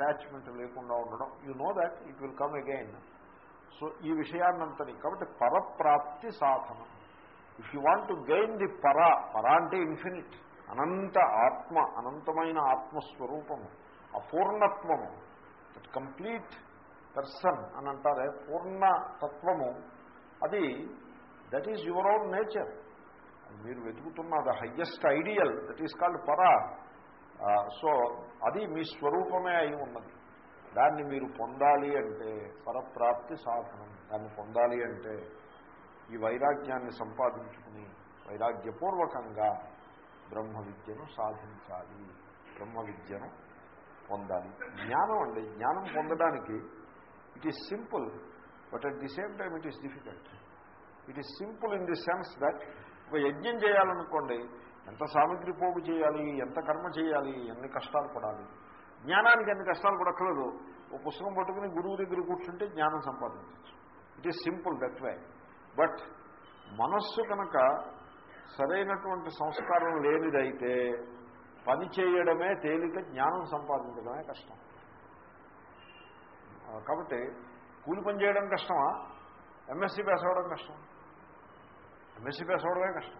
Attachment లేకుండా ఉండడం. You know that it will come again so ఈ విషయాన్నంతని. కాబట్టి పరప్రాప్తి సాధనం. If you want to gain the para para అంటే ఇన్ఫినిట్ అనంత ఆత్మ అనంతమైన ఆత్మస్వరూపము అపూర్ణత్వము దట్ కంప్లీట్ పర్సన్ అని అంటారే పూర్ణ తత్వము అది that is your own nature మీరు వెతుకుతున్న the highest ideal that is called para so అది మీ స్వరూపమే అయి ఉన్నది. దాన్ని మీరు పొందాలి అంటే పరప్రాప్తి సాధనం. దాన్ని పొందాలి అంటే ఈ వైరాగ్యాన్ని సంపాదించుకుని వైరాగ్యపూర్వకంగా బ్రహ్మ విద్యను సాధించాలి. బ్రహ్మ విద్యను పొందాలి. జ్ఞానం అండి. జ్ఞానం పొందడానికి it is simple but at the same time it is difficult it is simple in the sense that ఒక యజ్ఞం చేయాలనుకోండి ఎంత సామగ్రి పోగు చేయాలి ఎంత కర్మ చేయాలి ఎన్ని కష్టాలు పడాలి? జ్ఞానానికి ఎన్ని కష్టాలు పడక్కలేదు ఓ పుస్తకం పట్టుకుని గురువు దగ్గర కూర్చుంటే జ్ఞానం సంపాదించవచ్చు. It is simple that way but మనస్సు కనుక సరైనటువంటి సంస్కారం లేనిదైతే పని చేయడమే తేలిక జ్ఞానం సంపాదించడమే కష్టం. కాబట్టి కూలి పని చేయడం కష్టమా? ఎంఎస్సీ పేసవడం కష్టం. ఎంఎస్సీ పేసవడమే కష్టం.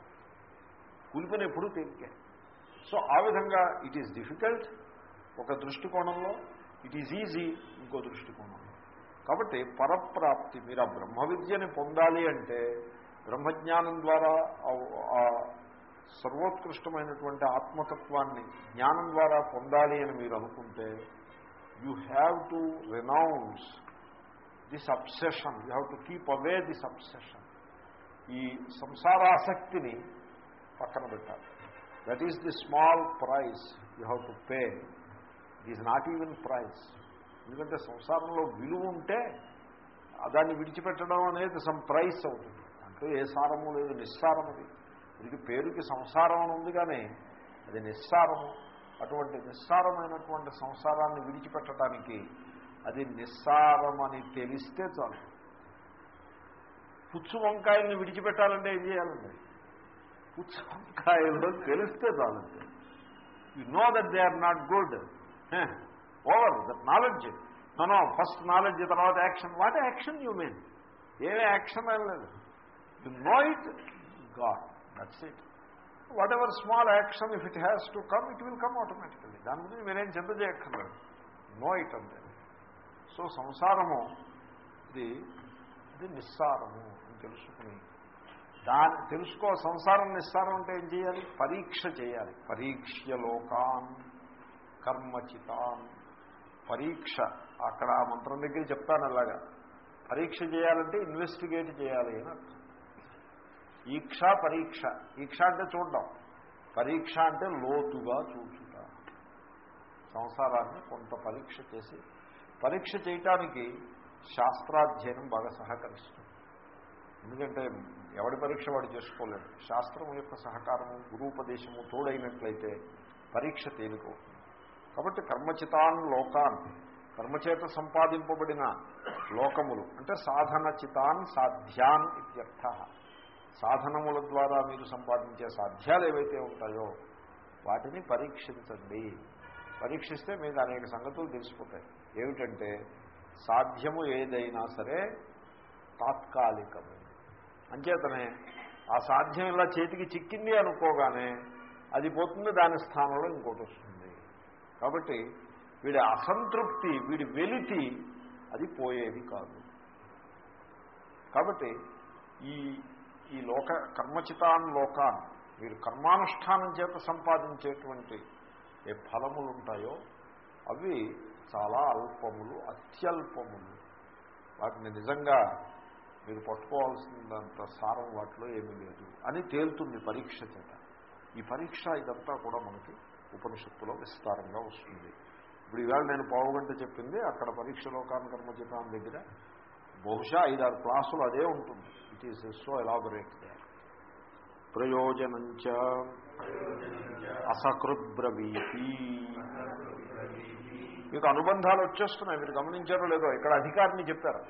కూలి ఎప్పుడూ తేలికే సో ఆ విధంగా ఇట్ ఈజ్ డిఫికల్ట్ ఒక దృష్టికోణంలో ఇట్ ఈజ్ ఈజీ ఇంకో దృష్టికోణంలో. కాబట్టి పరప్రాప్తి మీరు ఆ బ్రహ్మ విద్యని పొందాలి అంటే బ్రహ్మజ్ఞానం ద్వారా ఆ- సర్వోత్కృష్టమైనటువంటి ఆత్మతత్వాన్ని జ్ఞానం ద్వారా పొందాలి అని మీరు అనుకుంటే you have to renounce this obsession you have to keep away this obsession ఈ సంసారాసక్తిని పక్కన పెట్టాలి. That is the small price you have to pay it is not even price ఎందుకంటే సంసారంలో విలువ ఉంటే దాన్ని విడిచిపెట్టడం అనేది సమ్ ప్రైస్ అవుతుంది. అంటే ఏ సారము లేదు నిస్సారం అది. ఇది పేరుకి సంసారం అని ఉంది కానీ అది నిస్సారము. అటువంటి నిస్సారమైనటువంటి సంసారాన్ని విడిచిపెట్టడానికి అది నిస్సారమని తెలిస్తే చాలు. పుచ్చు వంకాయల్ని విడిచిపెట్టాలంటే ఏం చేయాలండి? పుచ్చకాయలో తెలిస్తే చాలండి you know that they are not good over that knowledge no first knowledge తర్వాత action what action you mean ఏమి యాక్షన్ లేదు. You know it God that's it whatever small action if it has to come it will come automatically దాని గురించి మీరేం చింత చేయక్కర్లేదు. No it అంతే so సంసారము ఇది ఇది నిస్సారము అని తెలుసుకుని దాన్ని తెలుసుకో సంసారం నిస్సారం అంటే ఏం చేయాలి? పరీక్ష చేయాలి. పరీక్షలోకాన్ కర్మచితాన్. పరీక్ష. అక్కడ ఆ మంత్రం దగ్గర చెప్తాను అలాగా. పరీక్ష చేయాలంటే ఇన్వెస్టిగేట్ చేయాలి అని అర్థం. ఈక్ష పరీక్ష. ఈక్ష అంటే చూడడం. పరీక్ష అంటే లోతుగా చూచుట. సంసారాన్ని కొంత పరీక్ష చేసి పరీక్ష చేయటానికి శాస్త్రాధ్యయనం బాగా సహకరిస్తుంది. ఎందుకంటే ఎవడి పరీక్ష వాడు చేసుకోలేడు. శాస్త్రం యొక్క సహకారము గురూపదేశము తోడైనట్లయితే పరీక్ష తేలికవుతుంది కాబట్టి కర్మచితాన్ లోకాన్ కర్మచేత సంపాదింపబడిన లోకములు అంటే సాధన చితాన్ సాధ్యాన్ ఇత్యర్థ. సాధనముల ద్వారా మీరు సంపాదించే సాధ్యాలు ఏవైతే ఉంటాయో వాటిని పరీక్షించండి. పరీక్షిస్తే మీకు అనేక సంగతులు తెలిసిపోతాయి. ఏమిటంటే సాధ్యము ఏదైనా సరే తాత్కాలికము. అంచేతనే ఆ సాధ్యం ఇలా చేతికి చిక్కింది అనుకోగానే అది పోతుంది దాని స్థానంలో ఇంకోటి వస్తుంది. కాబట్టి వీడి అసంతృప్తి వీడి వెలితి అది పోయేది కాదు. కాబట్టి ఈ ఈ లోక కర్మచితాన్ లోకాన్ మీరు కర్మానుష్ఠానం చేత సంపాదించేటువంటి ఏ ఫలములు ఉంటాయో అవి చాలా అల్పములు అత్యల్పములు. వాటిని నిజంగా మీరు పట్టుకోవాల్సినంత సారం వాటిలో ఏమీ లేదు అని తేలుతుంది పరీక్ష చేత. ఈ పరీక్ష ఇదంతా కూడా మనకి ఉపనిషత్తులో విస్తారంగా వస్తుంది. ఇప్పుడు ఈవేళ నేను పావుగంట చెప్పింది అక్కడ పరీక్షలో కర్మచితాన్ దగ్గర బహుశా ఐదారు క్లాసులు అదే ఉంటుంది. ఇట్ ఈస్ సో ఎలాబొరేట్ ప్రయోజనంచ అసకృద్బ్రవీతి. మీకు అనుబంధాలు వచ్చేస్తున్నాయి మీరు గమనించారో లేదో? ఇక్కడ అధికారిని చెప్పారు.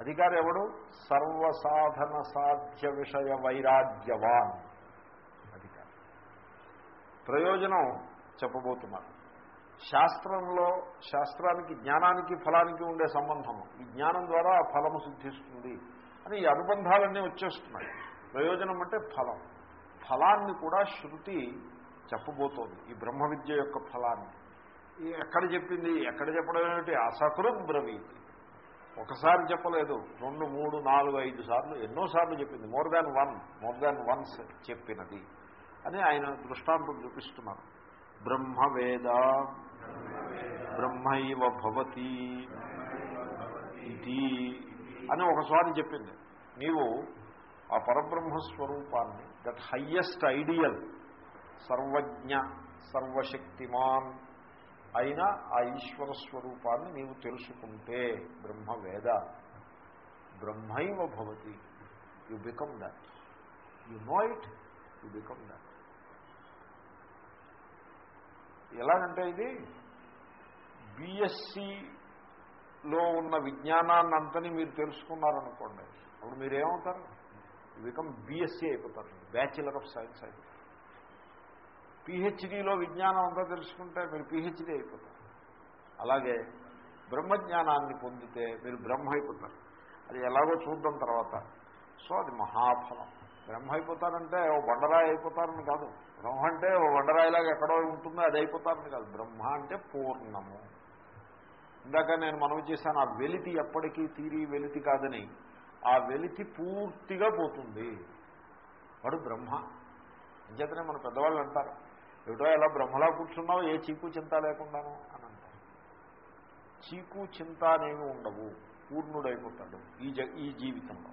అధికారి ఎవడు సర్వసాధన సాధ్య విషయ వైరాగ్యవాన్ అధికారి. ప్రయోజనం చెప్పబోతున్నారు. శాస్త్రంలో శాస్త్రానికి జ్ఞానానికి ఫలానికి ఉండే సంబంధము. ఈ జ్ఞానం ద్వారా ఆ ఫలము సిద్ధిస్తుంది అని ఈ అనుబంధాలన్నీ వచ్చేస్తున్నాయి. ప్రయోజనం అంటే ఫలం. ఫలాన్ని కూడా శృతి చెప్పబోతోంది. ఈ బ్రహ్మ విద్య యొక్క ఫలాన్ని. ఎక్కడ చెప్పింది? ఎక్కడ చెప్పడం ఏమిటి? అసకృత్ బ్రవీతి ఒకసారి చెప్పలేదు. రెండు మూడు నాలుగు ఐదు సార్లు ఎన్నోసార్లు చెప్పింది. More than one more than once చెప్పినది అని ఆయన దృష్టాంతం చూపిస్తున్నారు. బ్రహ్మవేద బ్రహ్మైవ భవతి ఇది అని ఒకసారి చెప్పింది. నీవు ఆ పరబ్రహ్మస్వరూపాన్ని దట్ హయ్యెస్ట్ ఐడియల్ సర్వజ్ఞ సర్వశక్తిమాన్ అయినా ఆ ఈశ్వర స్వరూపాన్ని నీవు తెలుసుకుంటే బ్రహ్మవేద. బ్రహ్మైవ భవతి. You become that you know it you become that ఎలాగంటే ఇది? బిఎస్సిలో ఉన్న విజ్ఞానాన్ని అంతని మీరు తెలుసుకున్నారనుకోండి. అప్పుడు మీరేమవుతారు? బికమ్ బీఎస్సీ అయిపోతారు. బ్యాచిలర్ ఆఫ్ సైన్స్ అయిపోతారు. పిహెచ్డీలో విజ్ఞానం అంతా తెలుసుకుంటే మీరు పిహెచ్డీ అయిపోతారు. అలాగే బ్రహ్మజ్ఞానాన్ని పొందితే మీరు బ్రహ్మ అయిపోతారు. అది ఎలాగో చూద్దాం తర్వాత. సో అది మహాఫలం. బ్రహ్మ అయిపోతారంటే ఓ బండరాయి అయిపోతారని కాదు. బ్రహ్మ అంటే ఓ బండరాయిలాగా ఎక్కడో ఉంటుందో అది అయిపోతారని కాదు. బ్రహ్మ అంటే పూర్ణము. ఇందాక నేను మనవి చేశాను ఆ వెలితి ఎప్పటికీ తీరి వెలితి కాదని. ఆ వెలితి పూర్తిగా పోతుంది. వాడు బ్రహ్మ. అంచేతనే మన పెద్దవాళ్ళు అంటారు ఏమిటో ఎలా బ్రహ్మలా కూర్చున్నావు? ఏ చీకు చింత లేకుండాను? అని అంటారు చీకు చింత అనేవి ఉండవు. పూర్ణుడైపోతాడు ఈ జ ఈ జీవితంలో.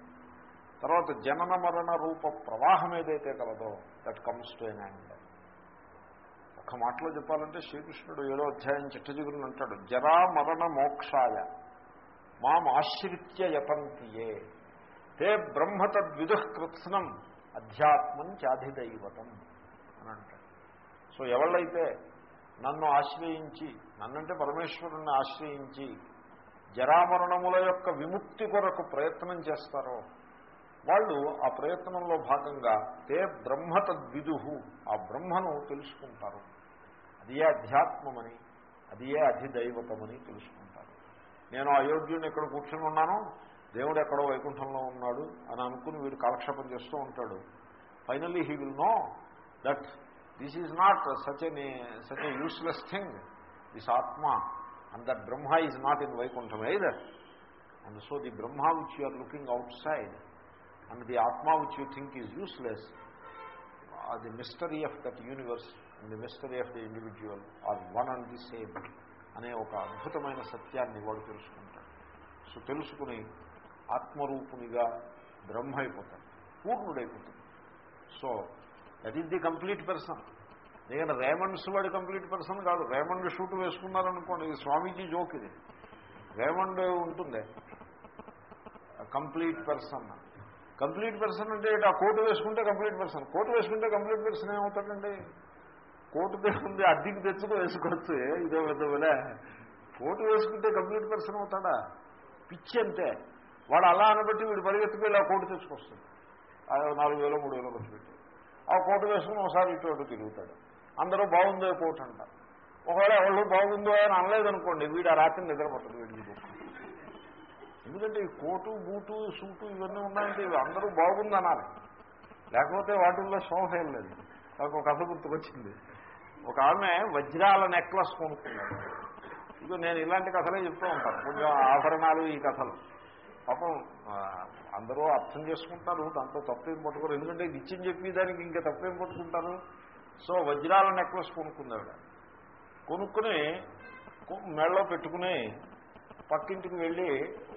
తర్వాత జనన మరణ రూప ప్రవాహం ఏదైతే కలదో that comes to an end ఒక మాటలో చెప్పాలంటే శ్రీకృష్ణుడు ఏడో అధ్యాయం చిట్టజిగురుని అంటాడు. జరా మరణ మోక్షాయ. మాం ఆశ్రిత్య యతంతియే తే బ్రహ్మతద్విదుః కృత్స్నం. అధ్యాత్మం చాధిదైవతం. అని అంటాడు. సో ఎవళ్ళైతే నన్ను ఆశ్రయించి నన్నంటే పరమేశ్వరుణ్ణి ఆశ్రయించి జరామరణముల యొక్క విముక్తి కొరకు ప్రయత్నం చేస్తారో వాళ్ళు ఆ ప్రయత్నంలో భాగంగా తే బ్రహ్మతద్విదు ఆ బ్రహ్మను తెలుసుకుంటారు. అది ఏ అధ్యాత్మమని అది ఏ అధిదైవతమని తెలుసుకుంటారు. నేను అయోగ్యుని ఇక్కడ కూర్చుని ఉన్నాను దేవుడు ఎక్కడో వైకుంఠంలో ఉన్నాడు అని అనుకుని వీడు కాలక్షేపం చేస్తూ ఉంటాడు. Finally he will know that this is not such an such a useless thing this atma and that Brahma is not in Vaikuntha either and so the Brahma which you are looking outside and the atma which you think is useless the mystery of that universe and the mystery of the individual are one and the same అనే ఒక అద్భుతమైన సత్యాన్ని వాడు తెలుసుకుంటాడు. So తెలుసుకుని ఆత్మరూపునిగా బ్రహ్మ అయిపోతాడు. పూర్ణుడైపోతాడు. So that is the complete person ఎందుకంటే రేమండ్స్ వాడి కంప్లీట్ పర్సన్ కాదు. రేమండ్ షూట్ వేసుకున్నారనుకోండి ఇది స్వామీజీ జోక్ ఇది. రేమండ్ ఉంటుంది. కంప్లీట్ పర్సన్ కంప్లీట్ పర్సన్ అంటే ఆ కోటు వేసుకుంటే కంప్లీట్ పర్సన్ కోటు వేసుకుంటే కంప్లీట్ పర్సన్ ఏమవుతాడండి? కోటు తెచ్చుకుంది అద్దెకి తెచ్చుకో వేసుకోవచ్చు. ఇదో విధములే కోటు వేసుకుంటే కంప్లీట్ పర్సన్ అవుతాడా? పిచ్చి అంతే. వాడు అలా అనబట్టి వీడు పరిగెత్తుకెళ్ళి ఆ కోటు తెచ్చుకొస్తుంది నాలుగు వేలో మూడు వేలో ఖర్చు పెట్టి. ఆ కోటు వేసుకుని ఒకసారి ఇటు తిరుగుతాడు. అందరూ బాగుందో కోటు అంటారు ఒకవేళ ఎవరు బాగుందో అని అనలేదనుకోండి వీడు ఆ రాత్రి నిద్రపట్టదు వీడికి ఎందుకంటే ఈ కోటు బూటు సూటు ఇవన్నీ ఉన్నాయంటే ఇవి అందరూ బాగుంది అనాలి లేకపోతే వాటిల్లో శోభం లేదు. నాకు ఒక కథ గుర్తుకొచ్చింది. ఒక ఆమె వజ్రాల నెక్లెస్ కొనుక్కున్నాడు. ఇదిగో నేను ఇలాంటి కథలే చెప్తూ ఉంటాను. కొంచెం ఆభరణాలు ఈ కథలు. పాపం అందరూ అర్థం చేసుకుంటారు దాంతో తప్పేం పట్టుకోరు. ఎందుకంటే నిత్యం చెప్పి దానికి ఇంకా తప్పేం పట్టుకుంటారు? సో వజ్రాల నెక్లెస్ కొనుక్కుందావిడ కొనుక్కుని మెడలో పెట్టుకుని పక్కింటికి వెళ్ళి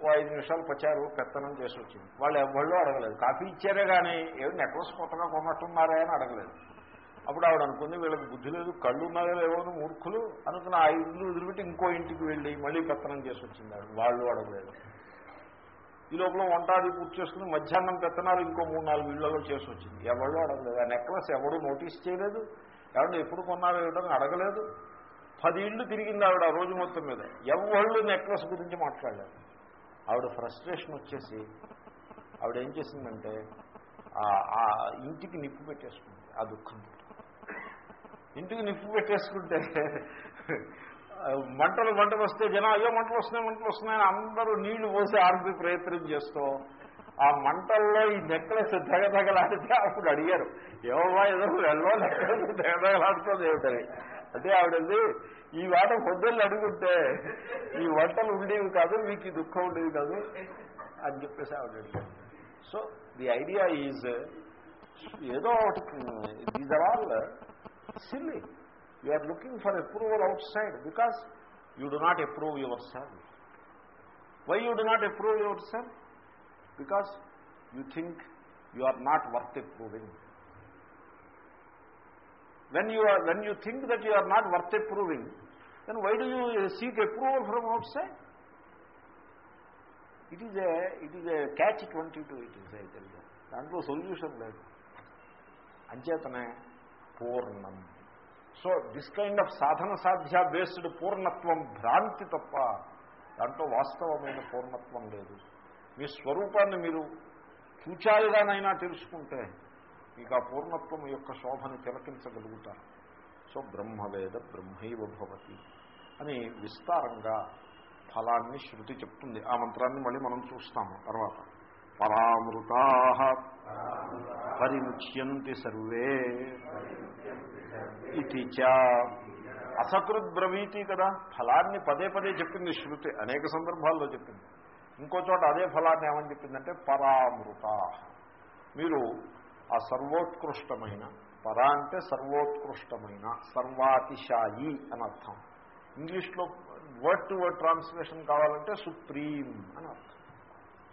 ఓ ఐదు నిమిషాలు పచ్చారు పెత్తనం చేసి వచ్చింది. వాళ్ళు ఎవళ్ళు అడగలేదు. కాఫీ ఇచ్చారే కానీ ఏమి నెక్లెస్ కొత్తగా కొన్నట్టున్నారే అని అడగలేదు. అప్పుడు ఆవిడ అనుకుంది వీళ్ళకి బుద్ధి లేదు కళ్ళు ఉన్నాయో లేవో మూర్ఖులు అనుకున్న ఆ ఇల్లు వదిలిపెట్టి ఇంకో ఇంటికి వెళ్ళి మళ్ళీ పెత్తనం చేసి వచ్చింది వాళ్ళు అడగలేదు. ఈ లోపల వంటాది పూర్తి చేసుకుని మధ్యాహ్నం పెత్తనాలు ఇంకో మూడు నాలుగు ఇళ్ళలో చేసి వచ్చింది. ఎవరు అడగలేదు. ఆ నెక్లెస్ ఎవడూ నోటీస్ చేయలేదు. ఎవరు ఎప్పుడు కొన్నారో ఏమిటో అడగలేదు. పది ఇళ్ళు తిరిగింది ఆవిడ ఆ రోజు మొత్తం మీద. ఎవళ్ళు నెక్లెస్ గురించి మాట్లాడలేదు. ఆవిడ ఫ్రస్ట్రేషన్ వచ్చేసి ఆవిడ ఏం చేసిందంటే ఆ ఇంటికి నిప్పు పెట్టేసుకుంది. ఆ దుఃఖం. ఇంటికి నిప్పు పెట్టేసుకుంటే మంటలు మంటలు వస్తే జనం అయ్యో మంటలు వస్తున్నాయి మంటలు వస్తున్నాయని అందరూ నీళ్ళు పోసి ఆర్పి ప్రయత్నం చేస్తూ ఆ మంటల్లో ఈ నెక్లెస్ తెగదగలాడితే అప్పుడు అడిగారు ఏమమ్మా ఏదో వెళ్ళో నెక్లెస్ తెగదగలాడుతుంది ఏమిటని? అంటే ఆవిడది ఈ వాట పొద్దున్న అడుగుంటే ఈ వంటలు ఉండేవి కాదు మీకు ఈ దుఃఖం ఉండేవి కాదు అని చెప్పేసి ఆవిడ సో ది ఐడియా ఈజ్ ఏదో ఒకటి these are all silly you are looking for approval outside because you do not approve yourself why you do not approve yourself because you think you are not worth approving when you are when you think that you are not worth approving then why do you seek approval from outside it is a it is a catch 22 it is a దాంట్లో solution లేదు అంచేతనే పూర్ణం so this kind of sadhana సాధ్య based పూర్ణత్వం భ్రాంతి తప్ప దాంట్లో వాస్తవమైన పూర్ణత్వం లేదు. మీ స్వరూపాన్ని మీరు చూచాలిగానైనా తెలుసుకుంటే మీకు ఆ పూర్ణత్వం యొక్క శోభను తిలకించగలుగుతారు. సో బ్రహ్మవేద బ్రహ్మైవ భవతి అని విస్తారంగా ఫలాన్ని శృతి చెప్తుంది. ఆ మంత్రాన్ని మళ్ళీ మనం చూస్తాము తర్వాత. పరామృతా పరిముచ్యంతి సర్వే. ఇది చ అసకృత్ బ్రవీతి కదా. ఫలాన్ని పదే పదే చెప్పింది శృతి. అనేక సందర్భాల్లో చెప్పింది. ఇంకో చోట అదే ఫలాన్ని ఏమని చెప్పిందంటే పరామృత. మీరు ఆ సర్వోత్కృష్టమైన పర అంటే సర్వోత్కృష్టమైన సర్వాతిశాయి అని అర్థం. ఇంగ్లీష్లో వర్డ్ టు వర్డ్ ట్రాన్స్లేషన్ కావాలంటే సుప్రీం అని అర్థం.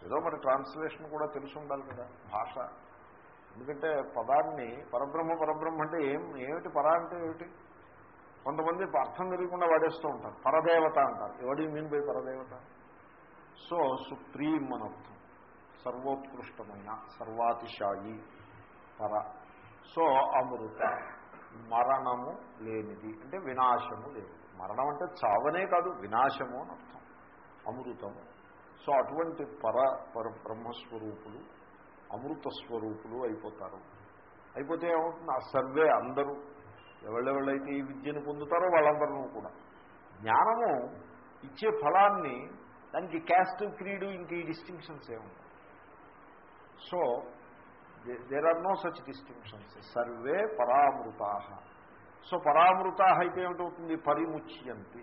ఏదో మరి ట్రాన్స్లేషన్ కూడా తెలిసి ఉండాలి కదా భాష. ఎందుకంటే పదాన్ని పరబ్రహ్మ పరబ్రహ్మ అంటే ఏం ఏమిటి పర అంటే ఏమిటి? కొంతమంది అర్థం తెలియకుండా వాడేస్తూ ఉంటారు. పరదేవత అంటారు. ఎవడి మీన్ బై పరదేవత? సో సుప్రీం అనర్థం అర్థం. సర్వోత్కృష్టమైన సర్వాతిశాయి పర. సో అమృత. మరణము లేనిది. అంటే వినాశము లేనిది మరణం అంటే చావనే కాదు వినాశము అని అర్థం. అమృతము. సో అటువంటి పర పర బ్రహ్మస్వరూపులు అమృత స్వరూపులు అయిపోతారు. అయిపోతే ఏమవుతుంది? ఆ సర్వే అందరూ ఎవళ్ళెవళ్ళైతే ఈ విద్యను పొందుతారో వాళ్ళందరూ కూడా. జ్ఞానము ఇచ్చే ఫలాన్ని దానికి క్యాస్ట్ క్రీడు ఇంక ఈ డిస్టింక్షన్స్ ఏముంటాయి so there are no such distinctions survey పరామృతా. సో పరామృత అయితే ఏమిటవుతుంది? పరిముచ్యంతి.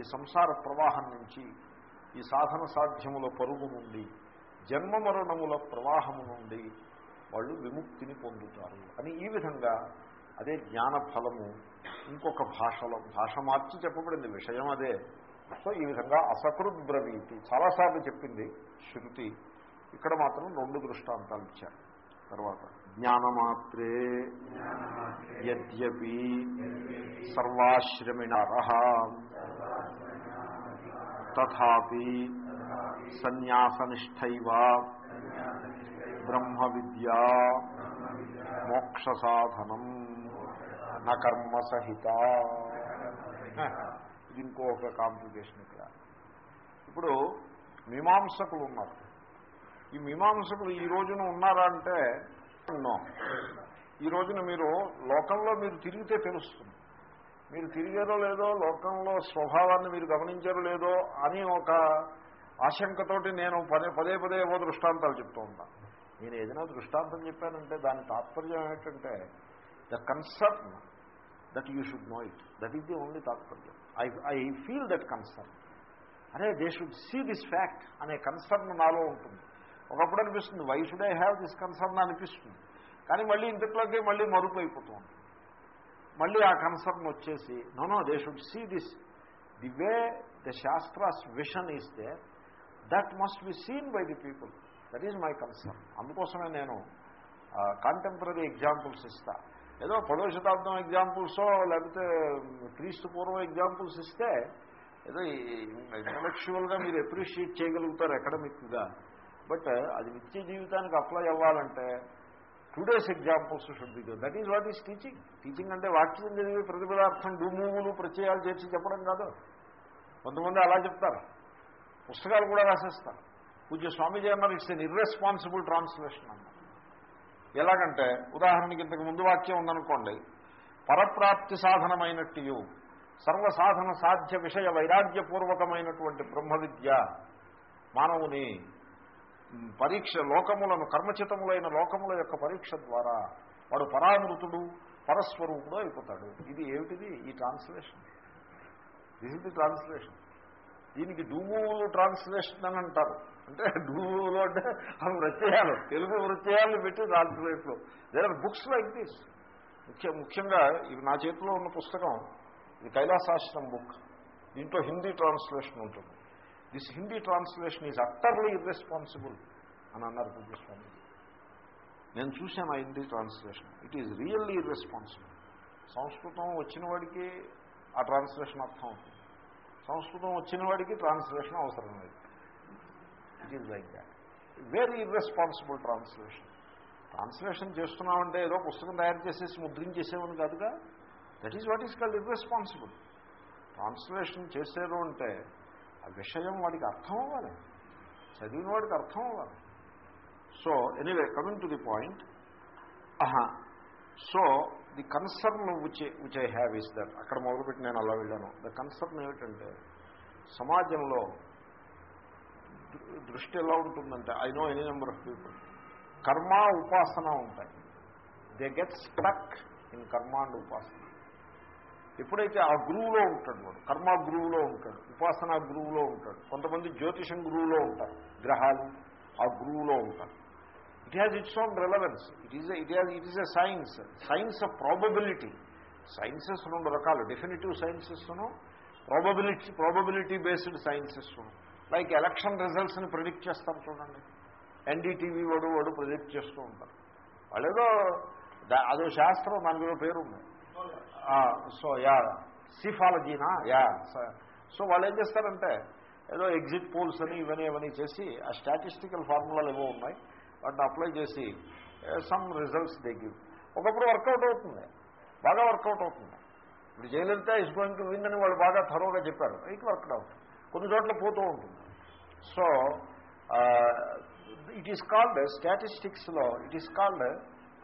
ఈ సంసార ప్రవాహం నుంచి ఈ సాధన సాధ్యముల పరుగు నుండి జన్మ మరణముల ప్రవాహము నుండి వాళ్ళు విముక్తిని పొందుతారు. అని ఈ విధంగా అదే జ్ఞాన ఫలము ఇంకొక భాషలో భాష మార్చి చెప్పబడింది విషయం అదే. సో ఈ విధంగా అసకృద్ బ్రవీతి చాలాసార్లు చెప్పింది శృతి. ఇక్కడ మాత్రం రెండు దృష్టాంతాలు ఇచ్చారు. తర్వాత జ్ఞానమాత్రే యద్యపి సర్వాశ్రమిణారహ. తథాపి సన్యాసనిష్టైవ బ్రహ్మ విద్యా మోక్ష సాధనం నకర్మ సహిత ఇది ఇంకొక కాంప్లికేషన్ ఇక్కడ. ఇప్పుడు మీమాంసకులు ఉన్నారు ఈ మీమాంసకులు ఈ రోజున ఉన్నారా అంటే ఉన్నాం ఈ రోజున మీరు లోకంలో మీరు తిరిగితే తెలుస్తుంది. మీరు తిరిగారో లేదో లోకంలో స్వభావాన్ని మీరు గమనించారో లేదో అని ఒక ఆశంకతోటి నేను పదే పదే పదే ఏవో దృష్టాంతాలు చెప్తూ ఉంటాను నేను ఏదైనా దృష్టాంతం చెప్పానంటే దాని తాత్పర్యం ఏమిటంటే the concern that you should know it. That is the only తాత్పర్యం. I I feel that concern అరే they should see this fact అనే కన్సర్న్ నాలో ఉంటుంది. ఒకప్పుడు అనిపిస్తుంది why should I have this concern అనిపిస్తుంది. కానీ మళ్ళీ ఇంతట్లోకి మళ్ళీ మరుపు అయిపోతుంది మళ్ళీ ఆ కన్సర్న్ వచ్చేసి no no they should see this the way the shastras vision is they that must be seen by the people that is my concern అందుకోసమే నేను కాంటెంపరీ ఎగ్జాంపుల్స్ ఇస్తా. ఏదో పదో శతాబ్దం ఎగ్జాంపుల్సో లేకపోతే క్రీస్తు పూర్వం ఎగ్జాంపుల్స్ ఇస్తే ఏదో ఇంటలెక్చువల్గా మీరు అప్రిషియేట్ చేయగలుగుతారు అకాడమిక్గా బట్ అది నిత్య జీవితానికి అప్లై అవ్వాలంటే today's examples should be that is what is teaching teaching అంటే వాక్యం చదివి ప్రతిపదార్థం డూమూములు ప్రత్యయాలు చేర్చి చెప్పడం కాదు. కొంతమంది అలా చెప్తారు. పుస్తకాలు కూడా రాసేస్తారు. పూజ్య స్వామీజీ అన్నారు ఇట్స్ ఎన్ ఇర్రెస్పాన్సిబుల్ ట్రాన్స్లేషన్ అన్నారు. ఎలాగంటే ఉదాహరణకి ఇంతకు ముందు వాక్యం ఉందనుకోండి పరప్రాప్తి సాధనమైనట్టు సర్వసాధన సాధ్య విషయ వైరాగ్యపూర్వకమైనటువంటి బ్రహ్మ విద్య మానవుని పరీక్ష లోకములను కర్మచితములైన లోకముల యొక్క పరీక్ష ద్వారా వాడు పరామృతుడు పరస్వరూపుడు అయిపోతాడు. ఇది ఏమిటిది? ఈ translation this is the translation దీనికి డూములు ట్రాన్స్లేషన్ అని అంటారు. అంటే డూములు అంటే అవి వృత్యయాలు తెలుగు వృత్యాలను పెట్టి ట్రాన్స్లేట్లు there are books like this ముఖ్య ముఖ్యంగా ఇవి నా చేతిలో ఉన్న పుస్తకం. ఇది కైలాసాశ్రం బుక్ దీంట్లో హిందీ ట్రాన్స్లేషన్ ఉంటుంది. This Hindi translation is utterly irresponsible అని అన్నారు పూజస్వామి నేను చూశాను ఆ Hindi translation. It is really irresponsible సంస్కృతం వచ్చిన వాడికి ఆ ట్రాన్స్లేషన్ అర్థం అవుతుంది. సంస్కృతం వచ్చిన వాడికి ట్రాన్స్లేషన్ అవసరం లేదు. It is like that very irresponsible translation translation చేస్తున్నామంటే ఏదో పుస్తకం తయారు చేసేసి ముద్రించేసేమని కాదుగా. That is what is called irresponsible translation చేసేదో అంటే ఆ విషయం వాడికి అర్థం అవ్వాలి. చదివిన వాడికి అర్థం అవ్వాలి. So anyway coming to the point ఆహా. So the concern which which I have is that అక్కడ మొదలుపెట్టి నేను అలా వెళ్ళాను. ద కన్సర్న్ ఏమిటంటే సమాజంలో దృష్టి ఎలా ఉంటుందంటే I know any number of people కర్మ ఉపాసన ఉంటాయి. They get stuck in karma and upasana. ఎప్పుడైతే ఆ గురువులో ఉంటాడు వాడు కర్మ గురువులో ఉంటాడు ఉపాసనా గురువులో ఉంటాడు కొంతమంది జ్యోతిషం గురువులో ఉంటారు గ్రహాలు ఆ గురువులో ఉంటారు. It has its own relevance it is it has it is a science science of probability sciences రెండు రకాలు. డెఫినెటివ్ సైన్సెస్ను ప్రాబబిలిటీ ప్రాబబిలిటీ బేస్డ్ సైన్సెస్ను లైక్ ఎలక్షన్ రిజల్ట్స్ని ప్రిడిక్ట్ చేస్తారు చూడండి. ఎన్డీటీవీ వాడు వాడు ప్రిడిక్ట్ చేస్తూ ఉంటారు. వాళ్ళేదో అదో శాస్త్రం దానిలో పేరు ఉంది సో యా సిఫాలజీనా? యా. సో వాళ్ళు ఏం చేస్తారంటే ఏదో ఎగ్జిట్ పోల్స్ అని ఇవన్నీ ఇవన్నీ చేసి ఆ స్టాటిస్టికల్ ఫార్ములాలు ఏవో ఉన్నాయి వాటిని అప్లై చేసి సమ్ రిజల్ట్స్ దగ్గర ఒకప్పుడు వర్కౌట్ అవుతుంది. బాగా వర్కౌట్ అవుతుంది. ఇప్పుడు Jayalalitha is going to win అని వాళ్ళు బాగా థరోగా చెప్పారు. It worked out. కొన్ని చోట్ల పోతూ ఉంటుంది. So it is called స్టాటిస్టిక్స్లో it is called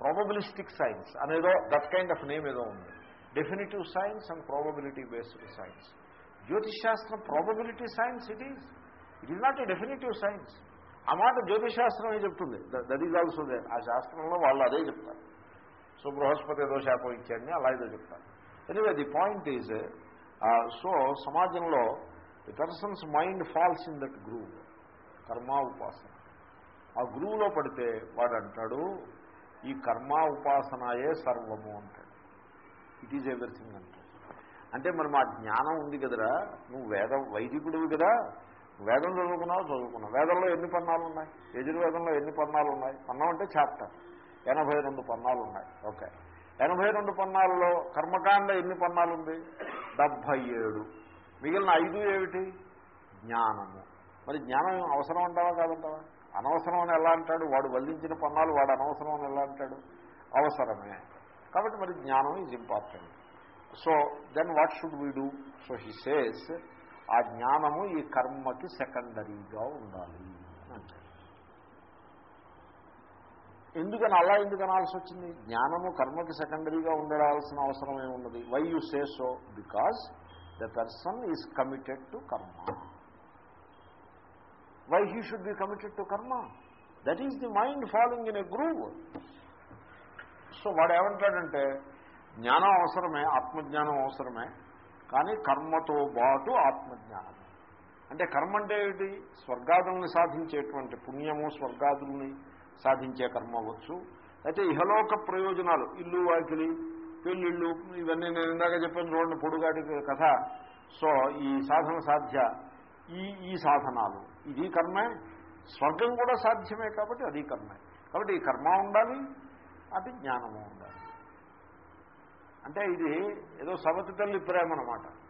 probabilistic science అనేదో దట్ కైండ్ ఆఫ్ నేమ్ ఏదో ఉంది. Definitive science and probability based science జ్యోతిష్ శాస్త్రం probability science it is it is not a definitive science ఆ మాట జ్యోతిశాస్త్రమే చెప్తుంది? దట్ ఈజ్ ఆల్సో దే ఆ శాస్త్రంలో వాళ్ళు అదే చెప్తారు. సో బృహస్పతి ఏదో శాపం ఇచ్చాడని అలా ఏదో చెప్తారు. Anyway the point is so సమాజంలో the person's mind falls in that groove karma upasana. ఆ గురువులో పడితే వాడు అంటాడు ఈ కర్మ ఉపాసనాయే సర్వము అంటాడు. ఇట్ ఈజ్ ఎవ్రీథింగ్ అంటాడు. అంటే మరి మా జ్ఞానం ఉంది కదరా నువ్వు వేదం వైదికుడివి కదా వేదం చదువుకున్నావు చదువుకున్నావు. వేదంలో ఎన్ని పన్నాలు ఉన్నాయి? యజుర్వేదంలో ఎన్ని పన్నాలు ఉన్నాయి? పన్నం అంటే చాప్టర్. ఎనభై రెండు పన్నాలు ఉన్నాయి. ఓకే. ఎనభై రెండు పన్నాల్లో కర్మకాండ ఎన్ని పన్నాలు ఉంది? డెబ్భై ఏడు. మిగిలిన ఐదు ఏమిటి? జ్ఞానము. మరి జ్ఞానం అవసరం అంటావా కాదంటావా? అనవసరం అని ఎలా అంటాడు? వాడు వల్లించిన పన్నాలు వాడు అనవసరం అని ఎలా అంటాడు? అవసరమే. కాబట్టి మరి జ్ఞానం is important so then what should we do so he says ఆ జ్ఞానము ఈ కర్మకి సెకండరీగా ఉండాలి. అంటాడు ఎందుకని అలా ఎందుకు అనాల్సి వచ్చింది? జ్ఞానము కర్మకి సెకండరీగా ఉండాల్సిన అవసరం ఏమున్నది why you say so because the person is committed to karma why he should be committed to karma that is the mind following in a groove so వాడు ఏమంటాడంటే జ్ఞానం అవసరమే ఆత్మజ్ఞానం అవసరమే కానీ కర్మతో పాటు ఆత్మజ్ఞానం. అంటే కర్మ అంటే ఏమిటి స్వర్గాదుల్ని సాధించేటువంటి పుణ్యము స్వర్గాదుల్ని సాధించే కర్మ అవ్వచ్చు. అయితే ఇహలోక ప్రయోజనాలు ఇల్లు వాకిలి పెళ్ళిళ్ళు ఇవన్నీ నేను ఇందాక చెప్పాను చూడండి పొడుగాటి కథ. సో ఈ సాధన సాధ్య ఈ ఈ సాధనాలు. ఇది కర్మే. స్వర్గం కూడా సాధ్యమే కాబట్టి అది కర్మే. కాబట్టి ఈ కర్మ ఉండాలి అది జ్ఞానము ఉండాలి. అంటే ఇది ఏదో సవతి తల్లి ప్రేమ అనమాట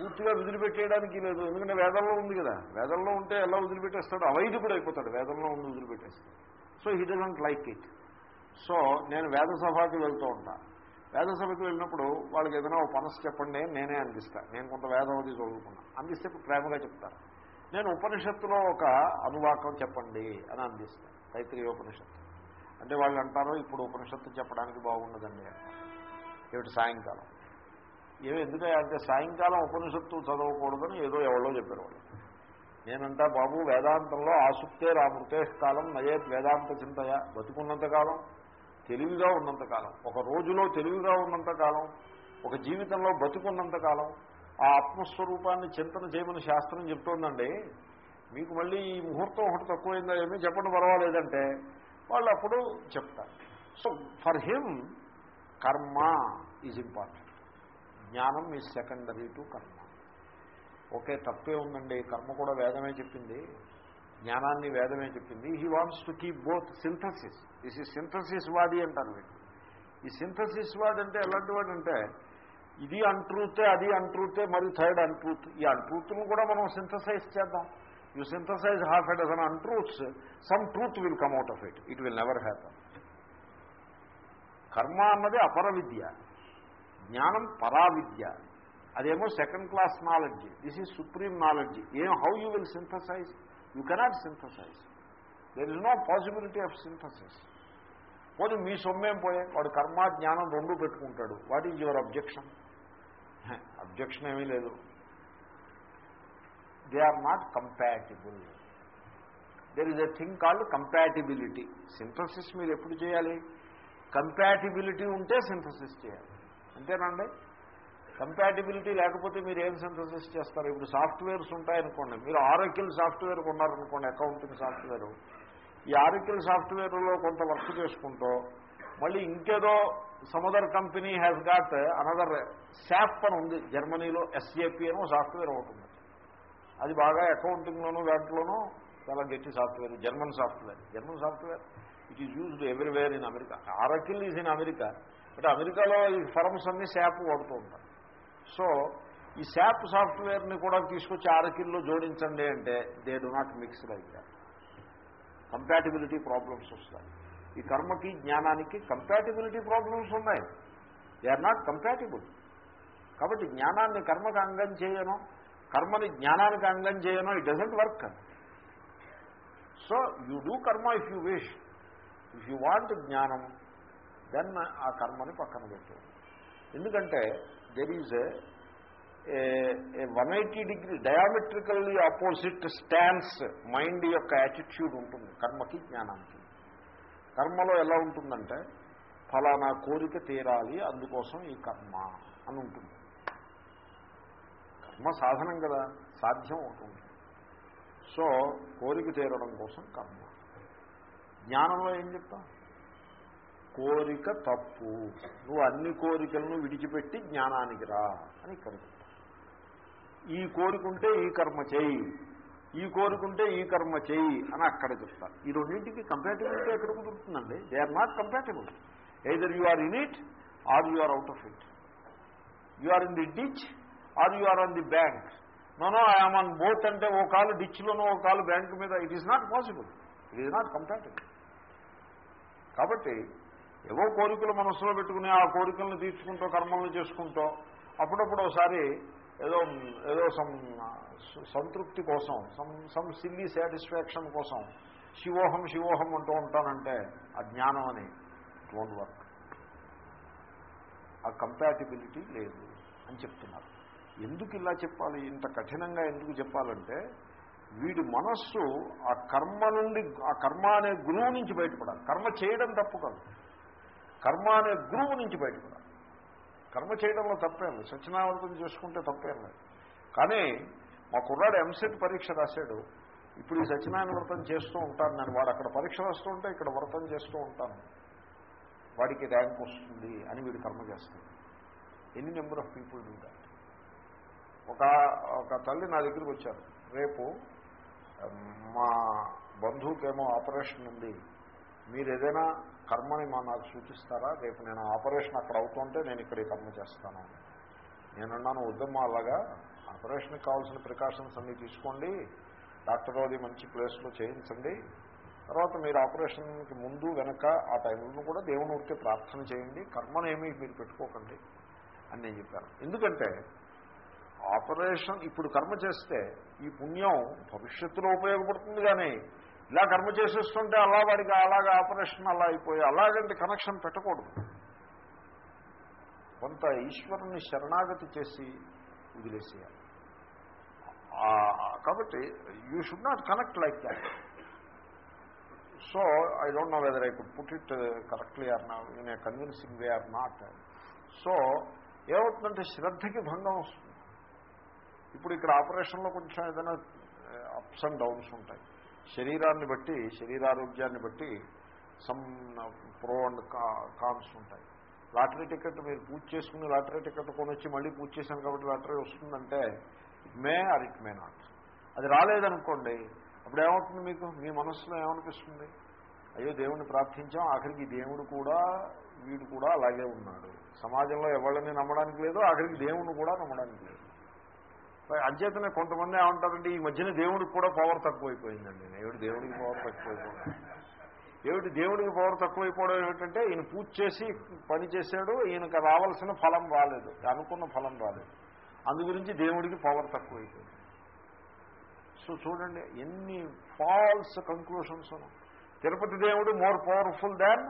పూర్తిగా వదిలిపెట్టేయడానికి లేదు. ఎందుకంటే వేదంలో ఉంది కదా. వేదంలో ఉంటే ఎలా వదిలిపెట్టేస్తాడు? అవైదికుడు అయిపోతాడు. వేదంలో ఉంది వదిలిపెట్టేస్తాడు. So he doesn't like it so నేను వేద సభకి వెళ్తూ ఉంటా. వేద సభకి వెళ్ళినప్పుడు వాళ్ళకి ఏదైనా ఒక పనస్ చెప్పండి నేనే అందిస్తాను నేను కొంత వేదం అది చదువుకున్నా. అందిస్తే ప్రేమగా చెప్తాను నేను ఉపనిషత్తులో ఒక అనువాకం చెప్పండి అని అందిస్తాను తైత్రీయోపనిషత్తు అంటే వాళ్ళు అంటారు ఇప్పుడు ఉపనిషత్తు చెప్పడానికి బాగుండదండి. ఏమిటి సాయంకాలం? ఏమి ఎందుకంటే అంటే సాయంకాలం ఉపనిషత్తు చదవకూడదని ఏదో ఎవరో చెప్పారు వాళ్ళు. నేనంటా బాబు వేదాంతంలో ఆసుక్తే రామృతే కాలం నయేత్ వేదాంత చింతయ బతుకున్నంతకాలం తెలివిగా ఉన్నంతకాలం ఒక రోజులో తెలివిగా ఉన్నంతకాలం ఒక జీవితంలో బతుకున్నంతకాలం ఆ ఆత్మస్వరూపాన్ని చింతన చేయమని శాస్త్రం చెప్తోందండి. మీకు మళ్ళీ ఈ ముహూర్తం ఒకటి తక్కువైందా ఏమీ చెప్పండి పర్వాలేదంటే వాళ్ళు అప్పుడు చెప్తారు. So for him karma is important. Jnanam is secondary to karma. Okay తప్పే ఉందండి. కర్మ కూడా వేదమే చెప్పింది. జ్ఞానాన్ని వేదమే చెప్పింది. He wants to keep both synthesis. This ఈ సింథసిస్ వాది అంటారు వీళ్ళు. ఈ సింథసిస్ వాది అంటే ఎలాంటి వాడంటే అంటే ఇది అంట్రూతే అది అంట్రూతే మరియు థర్డ్ అంట్రూత్ ఈ అంట్రూత్ను కూడా మనం సింథసైజ్ చేద్దాం. You synthesize half ed an untruths some truth will come out of it it will never happen కర్మ అన్నది అపర విద్య జ్ఞానం పరా విద్య అదేమో second class knowledge this is supreme knowledge ఏం how you will synthesize you cannot synthesize there is no possibility of synthesis పోనీ మీ సొమ్మేం పోయే? వాడు కర్మ జ్ఞానం రెండు పెట్టుకుంటాడు. What is your objection objection ఏమీ లేదు. They are not compatible. There is a thing called compatibility synthesis మీరు ఎప్పుడు చేయాలి? కంపాటిబిలిటీ ఉంటే సింథసిస్ చేయాలి. అంతేనండి? కంపాటిబిలిటీ లేకపోతే మీరు ఏం సింథసిస్ చేస్తారు? ఇప్పుడు సాఫ్ట్వేర్స్ ఉంటాయనుకోండి మీరు ఆరోకిల్ సాఫ్ట్వేర్ కొన్నారనుకోండి అకౌంటింగ్ సాఫ్ట్వేర్. ఈ ఆరోకిల్ సాఫ్ట్వేర్లో కొంత వర్క్ చేసుకుంటూ మళ్ళీ ఇంకేదో some other company has got another SAP అని ఉంది. జర్మనీలో ఎస్ఏపి అని సాఫ్ట్వేర్ ఒకటి ఉంది. అది బాగా అకౌంటింగ్లోనూ దాంట్లోనూ చాలా గట్టి software. German software. German software it is used everywhere in America Oracle is in America but అమెరికాలో ఈ ఫర్మ్స్ అన్ని శాప్ వాడుతూ ఉంటారు. సో ఈ శాప్ సాఫ్ట్వేర్ని కూడా తీసుకొచ్చి ఆరకిల్లో జోడించండి అంటే they do not mix like that compatibility problems వస్తాయి. ఈ కర్మకి జ్ఞానానికి కంపాటిబిలిటీ ప్రాబ్లమ్స్ ఉన్నాయి. దే ఆర్ నాట్ కంపాటిబుల్ కాబట్టి జ్ఞానాన్ని కర్మకు అంగం చేయను కర్మని జ్ఞానానికి అంగం చేయను it doesn't work so you do karma if you wish if you want jnanam then ఆ కర్మని పక్కన పెట్టు. ఎందుకంటే there is a one eighty degree diametrically opposite stance mind యొక్క యాటిట్యూడ్ ఉంటుంది కర్మకి జ్ఞానానికి. కర్మలో ఎలా ఉంటుందంటే ఫలానా కోరిక తీరాలి అందుకోసం ఈ కర్మ అని ఉంటుంది. కర్మ సాధనం కదా సాధ్యం అవుతుంది సో కోరిక తీరడం కోసం కర్మ. జ్ఞానంలో ఏం చెప్తాం? కోరిక తప్పు. నువ్వు అన్ని కోరికలను విడిచిపెట్టి జ్ఞానానికి రా అని ఇక్కడ ఈ కోరికుంటే ఈ కర్మ చేయి. ఈ కోరుకుంటే ఈ కర్మ చేయి అని అక్కడ చెప్తారు. ఈ రెండింటికి కంపాటబిలిటీ ఎక్కడ కుదురుతుందండి? They are not compatible either you are in it or you are out of it you are in the ditch or you are on the bank no no I'm on boat అంటే ఓ కాలు డిచ్లోనో ఓ కాలు bank మీద. It is not possible it is not compatible కాబట్టి ఏవో కోరికలు మనసులో పెట్టుకుని ఆ కోరికలను తీర్చుకుంటూ కర్మలను చేసుకుంటూ అప్పుడప్పుడు ఒకసారి ఏదో ఏదో సమ్ uh, సంతృప్తి కోసం సమ్ సమ్ సిల్లీ సాటిస్ఫాక్షన్ కోసం శివోహం శివోహం అంటూ ఉంటానంటే ఆ జ్ఞానం అని డోంట్ వర్క్ ఆ కంపాటిబిలిటీ లేదు అని చెప్తున్నారు. ఎందుకు ఇలా చెప్పాలి? ఇంత కఠినంగా ఎందుకు చెప్పాలంటే వీడి మనస్సు ఆ కర్మ నుండి ఆ కర్మ అనే గురువు నుంచి బయటపడాలి. కర్మ చేయడం తప్పు కాదు. కర్మ అనే గురువు నుంచి బయటపడాలి. కర్మ చేయడంలో తప్పేం లేదు. సత్యనారాయణ చేసుకుంటే తప్పేం లేదు. కానీ మా కుర్రాడు ఎంసెట్ పరీక్ష రాశాడు. ఇప్పుడు ఈ సత్యనారాయణ వ్రతం చేస్తూ ఉంటాను నేను. వాడు అక్కడ పరీక్ష రాస్తూ ఉంటే ఇక్కడ వ్రతం చేస్తూ ఉంటాను. వాడికి ర్యాంక్ వస్తుంది అని వీడు కర్మ చేస్తాడు. ఎన్ని number of people do that? ఒక ఒక తల్లి నా దగ్గరికి వచ్చారు. రేపు మా బంధువుకేమో ఆపరేషన్ ఉంది. మీరు ఏదైనా కర్మని మా నాకు సూచిస్తారా? రేపు నేను ఆపరేషన్ అక్కడ అవుతుంటే నేను ఇక్కడ ఈ కర్మ చేస్తాను. నేనన్నాను వద్దమ్మా అలాగా. ఆపరేషన్కి కావాల్సిన ప్రికాషన్స్ అన్నీ తీసుకోండి. డాక్టర్ అది మంచి ప్లేస్లో చేయించండి. తర్వాత మీరు ఆపరేషన్కి ముందు వెనక ఆ టైంలో కూడా దేవుని ఊరికే ప్రార్థన చేయండి. కర్మనేమీ మీరు పెట్టుకోకండి అని నేను చెప్పాను. ఎందుకంటే ఆపరేషన్ ఇప్పుడు కర్మ చేస్తే ఈ పుణ్యం భవిష్యత్తులో ఉపయోగపడుతుంది కానీ ఇలా కర్మ చేసేస్తుంటే అలా వాడికి అలాగా ఆపరేషన్ అలా అయిపోయి అలాగంటే కనెక్షన్ పెట్టకూడదు. కొంత ఈశ్వరుని శరణాగతి చేసి వదిలేసేయాలి. కాబట్టి you should not connect like that so I don't know whether I could put it correctly or నా in a convincing way or not so ఏమవుతుందంటే శ్రద్ధకి భంగం వస్తుంది. ఇప్పుడు ఇక్కడ ఆపరేషన్లో కొంచెం ఏదైనా అప్స్ అండ్ డౌన్స్ ఉంటాయి. శరీరాన్ని బట్టి శరీరారోగ్యాన్ని బట్టి సమ్ ప్రో అండ్ కాన్స్ ఉంటాయి. లాటరీ టికెట్ మీరు పూజ చేసుకుని లాటరీ టికెట్ కొనొచ్చి మళ్ళీ పూజ చేశాను కాబట్టి లాటరీ వస్తుందంటే it may or it may not. అది రాలేదనుకోండి అప్పుడు ఏమవుతుంది మీకు? మీ మనస్సులో ఏమనిపిస్తుంది? అయ్యో దేవుణ్ణి ప్రార్థించాం ఆఖరికి దేవుడు కూడా వీడు కూడా అలాగే ఉన్నాడు. సమాజంలో ఎవరిని నమ్మడానికి లేదు ఆఖరికి దేవుణ్ణి కూడా నమ్మడానికి లేదు. అంచేతనే కొంతమంది ఏమంటారంటే ఈ మధ్యన దేవుడికి కూడా పవర్ తక్కువైపోయిందండి. ఏమిటి దేవుడికి పవర్ తక్కువైపోయింది ఏమిటి దేవుడికి పవర్ తక్కువైపోవడం ఏమిటంటే ఈయన పూజ చేసి పని చేశాడు ఈయనకు రావాల్సిన ఫలం రాలేదు. అనుకున్న ఫలం రాలేదు. అందు గురించి దేవుడికి పవర్ తక్కువైపోయింది. సో చూడండి ఎన్ని ఫాల్స్ కంక్లూషన్స్ తిరుపతి దేవుడు మోర్ పవర్ఫుల్ దాన్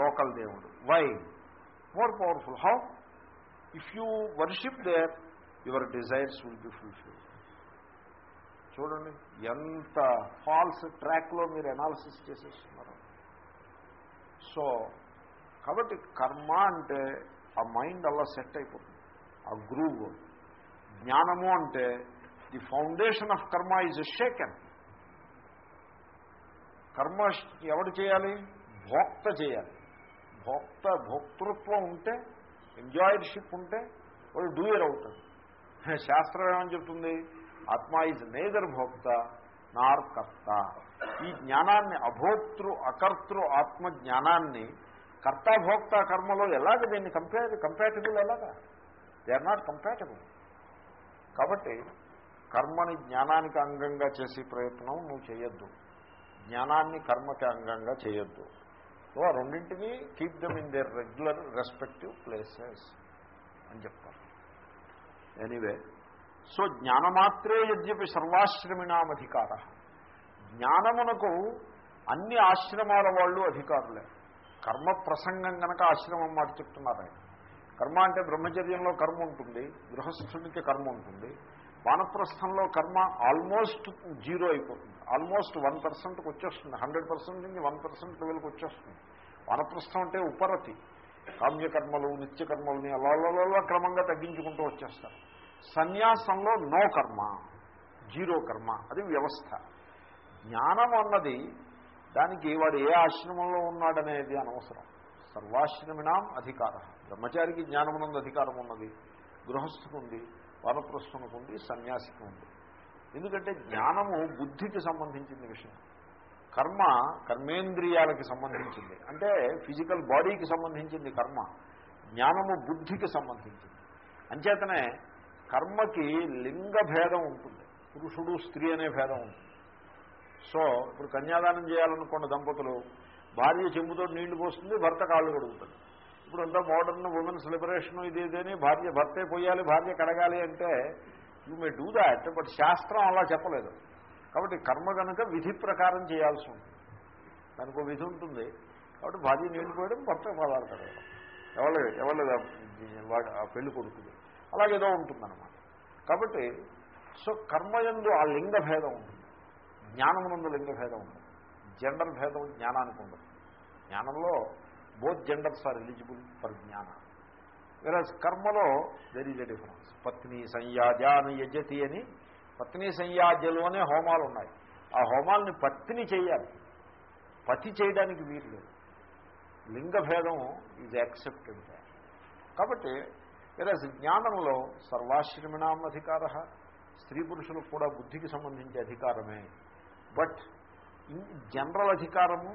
లోకల్ దేవుడు. Why more powerful how if you worship there your desires will be fulfil చూడండి ఎంత ఫాల్స్ ట్రాక్లో మీరు ఎనాలిసిస్ చేసేస్తున్నారు. సో కాబట్టి కర్మ అంటే ఆ మైండ్ అలా సెట్ అయిపోతుంది. ఆ గ్రూవ్ జ్ఞానము అంటే the foundation of karma is shaken. కర్మ ఎవడు చేయాలి? భోక్త చేయాలి. భోక్త భోక్తృత్వం ఉంటే ఎంజాయిడ్షిప్ ఉంటే వాడు డూయర్ అవుతుంది శాస్త్రం ఏమని చెప్తుంది? ఆత్మ ఈజ్ నేదర్ భోక్త నార్ కర్త. ఈ జ్ఞానాన్ని అభోక్తృ అకర్తృ ఆత్మ జ్ఞానాన్ని కర్తభోక్త కర్మలో ఎలాగ దీన్ని కంపేర్ కంపాటబుల్ ఎలాగా దే ఆర్ నాట్ కంపాటబుల్ కాబట్టి కర్మని జ్ఞానానికి అంగంగా చేసే ప్రయత్నం నువ్వు చేయొద్దు. జ్ఞానాన్ని కర్మకి అంగంగా చేయొద్దు. సో రెండింటినీ keep them in their regular respective places అని చెప్తారు. ఎనీవే సో జ్ఞానమాత్రే యద్యపి సర్వాశ్రమిణామధికార. జ్ఞానమునకు అన్ని ఆశ్రమాల వాళ్ళు అధికారులే. కర్మ ప్రసంగం కనుక ఆశ్రమం మాట చెప్తున్నారు ఆయన. కర్మ అంటే బ్రహ్మచర్యంలో కర్మ ఉంటుంది గృహస్థుడికి కర్మ ఉంటుంది వానప్రస్థంలో కర్మ ఆల్మోస్ట్ జీరో అయిపోతుంది. ఆల్మోస్ట్ వన్ పర్సెంట్కి వచ్చేస్తుంది హండ్రెడ్ పర్సెంట్ నుంచి వన్ పర్సెంట్ లెవెల్కి వచ్చేస్తుంది. వానప్రస్థం అంటే ఉపరతి. కామ్యకర్మలు నిత్యకర్మలని అలా క్రమంగా తగ్గించుకుంటూ వచ్చేస్తారు. సన్యాసంలో నో కర్మ జీరో కర్మ అది వ్యవస్థ. జ్ఞానం అన్నది దానికి వాడు ఏ ఆశ్రమంలో ఉన్నాడనేది అనవసరం. సర్వాశ్రమినాం అధికార. బ్రహ్మచారికి జ్ఞానమునందు అధికారం ఉన్నది. గృహస్థుకు ఉంది వానప్రస్థునికి ఉంది సన్యాసికి ఉంది. ఎందుకంటే జ్ఞానము బుద్ధికి సంబంధించిన విషయం. కర్మ కర్మేంద్రియాలకి సంబంధించింది. అంటే ఫిజికల్ బాడీకి సంబంధించింది కర్మ జ్ఞానము బుద్ధికి సంబంధించింది. అంచేతనే కర్మకి లింగ భేదం ఉంటుంది. పురుషుడు స్త్రీ అనే భేదం ఉంటుంది. సో ఇప్పుడు కన్యాదానం చేయాలనుకున్న దంపతులు భార్య చెంబుతో నీళ్ళు పోస్తుంది భర్త కాళ్ళు కడుగుతుంది ఇప్పుడు అంతా మోడర్న్ ఉమెన్స్ లిబరేషన్ ఇది ఇదేని భార్య భర్తే పోయాలి భార్య కడగాలి అంటే you may do that but శాస్త్రం అలా చెప్పలేదు. కాబట్టి కర్మ కనుక విధి ప్రకారం చేయాల్సి ఉంటుంది. దానికి ఒక విధి ఉంటుంది. కాబట్టి భార్య నీళ్ళు పోయడం భర్త పదాలు కడగడం ఎవరు ఎవరు ఆ పెళ్ళి కొడుకుది. అలాగేదో ఉంటుందన్నమాట. కాబట్టి సో కర్మయందు ఆ లింగ భేదం ఉంటుంది. జ్ఞానమునందు లింగ భేదం ఉంటుంది. జెండర్ భేదం జ్ఞానానికి ఉండదు. జ్ఞానంలో both genders are eligible for jnana. వేరే కర్మలో దెర్ ఈజ్ ఎ డిఫరెన్స్ పత్ని సంయాజాను యజతి అని పత్ని సంయాజలు అనే హోమాలు ఉన్నాయి ఆ హోమాల్ని పత్ని చేయాలి పతి చేయడానికి వీలు లేదు లింగ భేదం ఈజ్ యాక్సెప్టెడ్ కాబట్టి వెరాజ్ జ్ఞానంలో సర్వాశ్రమిణాం అధికార స్త్రీ పురుషులకు కూడా బుద్ధికి సంబంధించే అధికారమే. బట్ జనరల్ అధికారము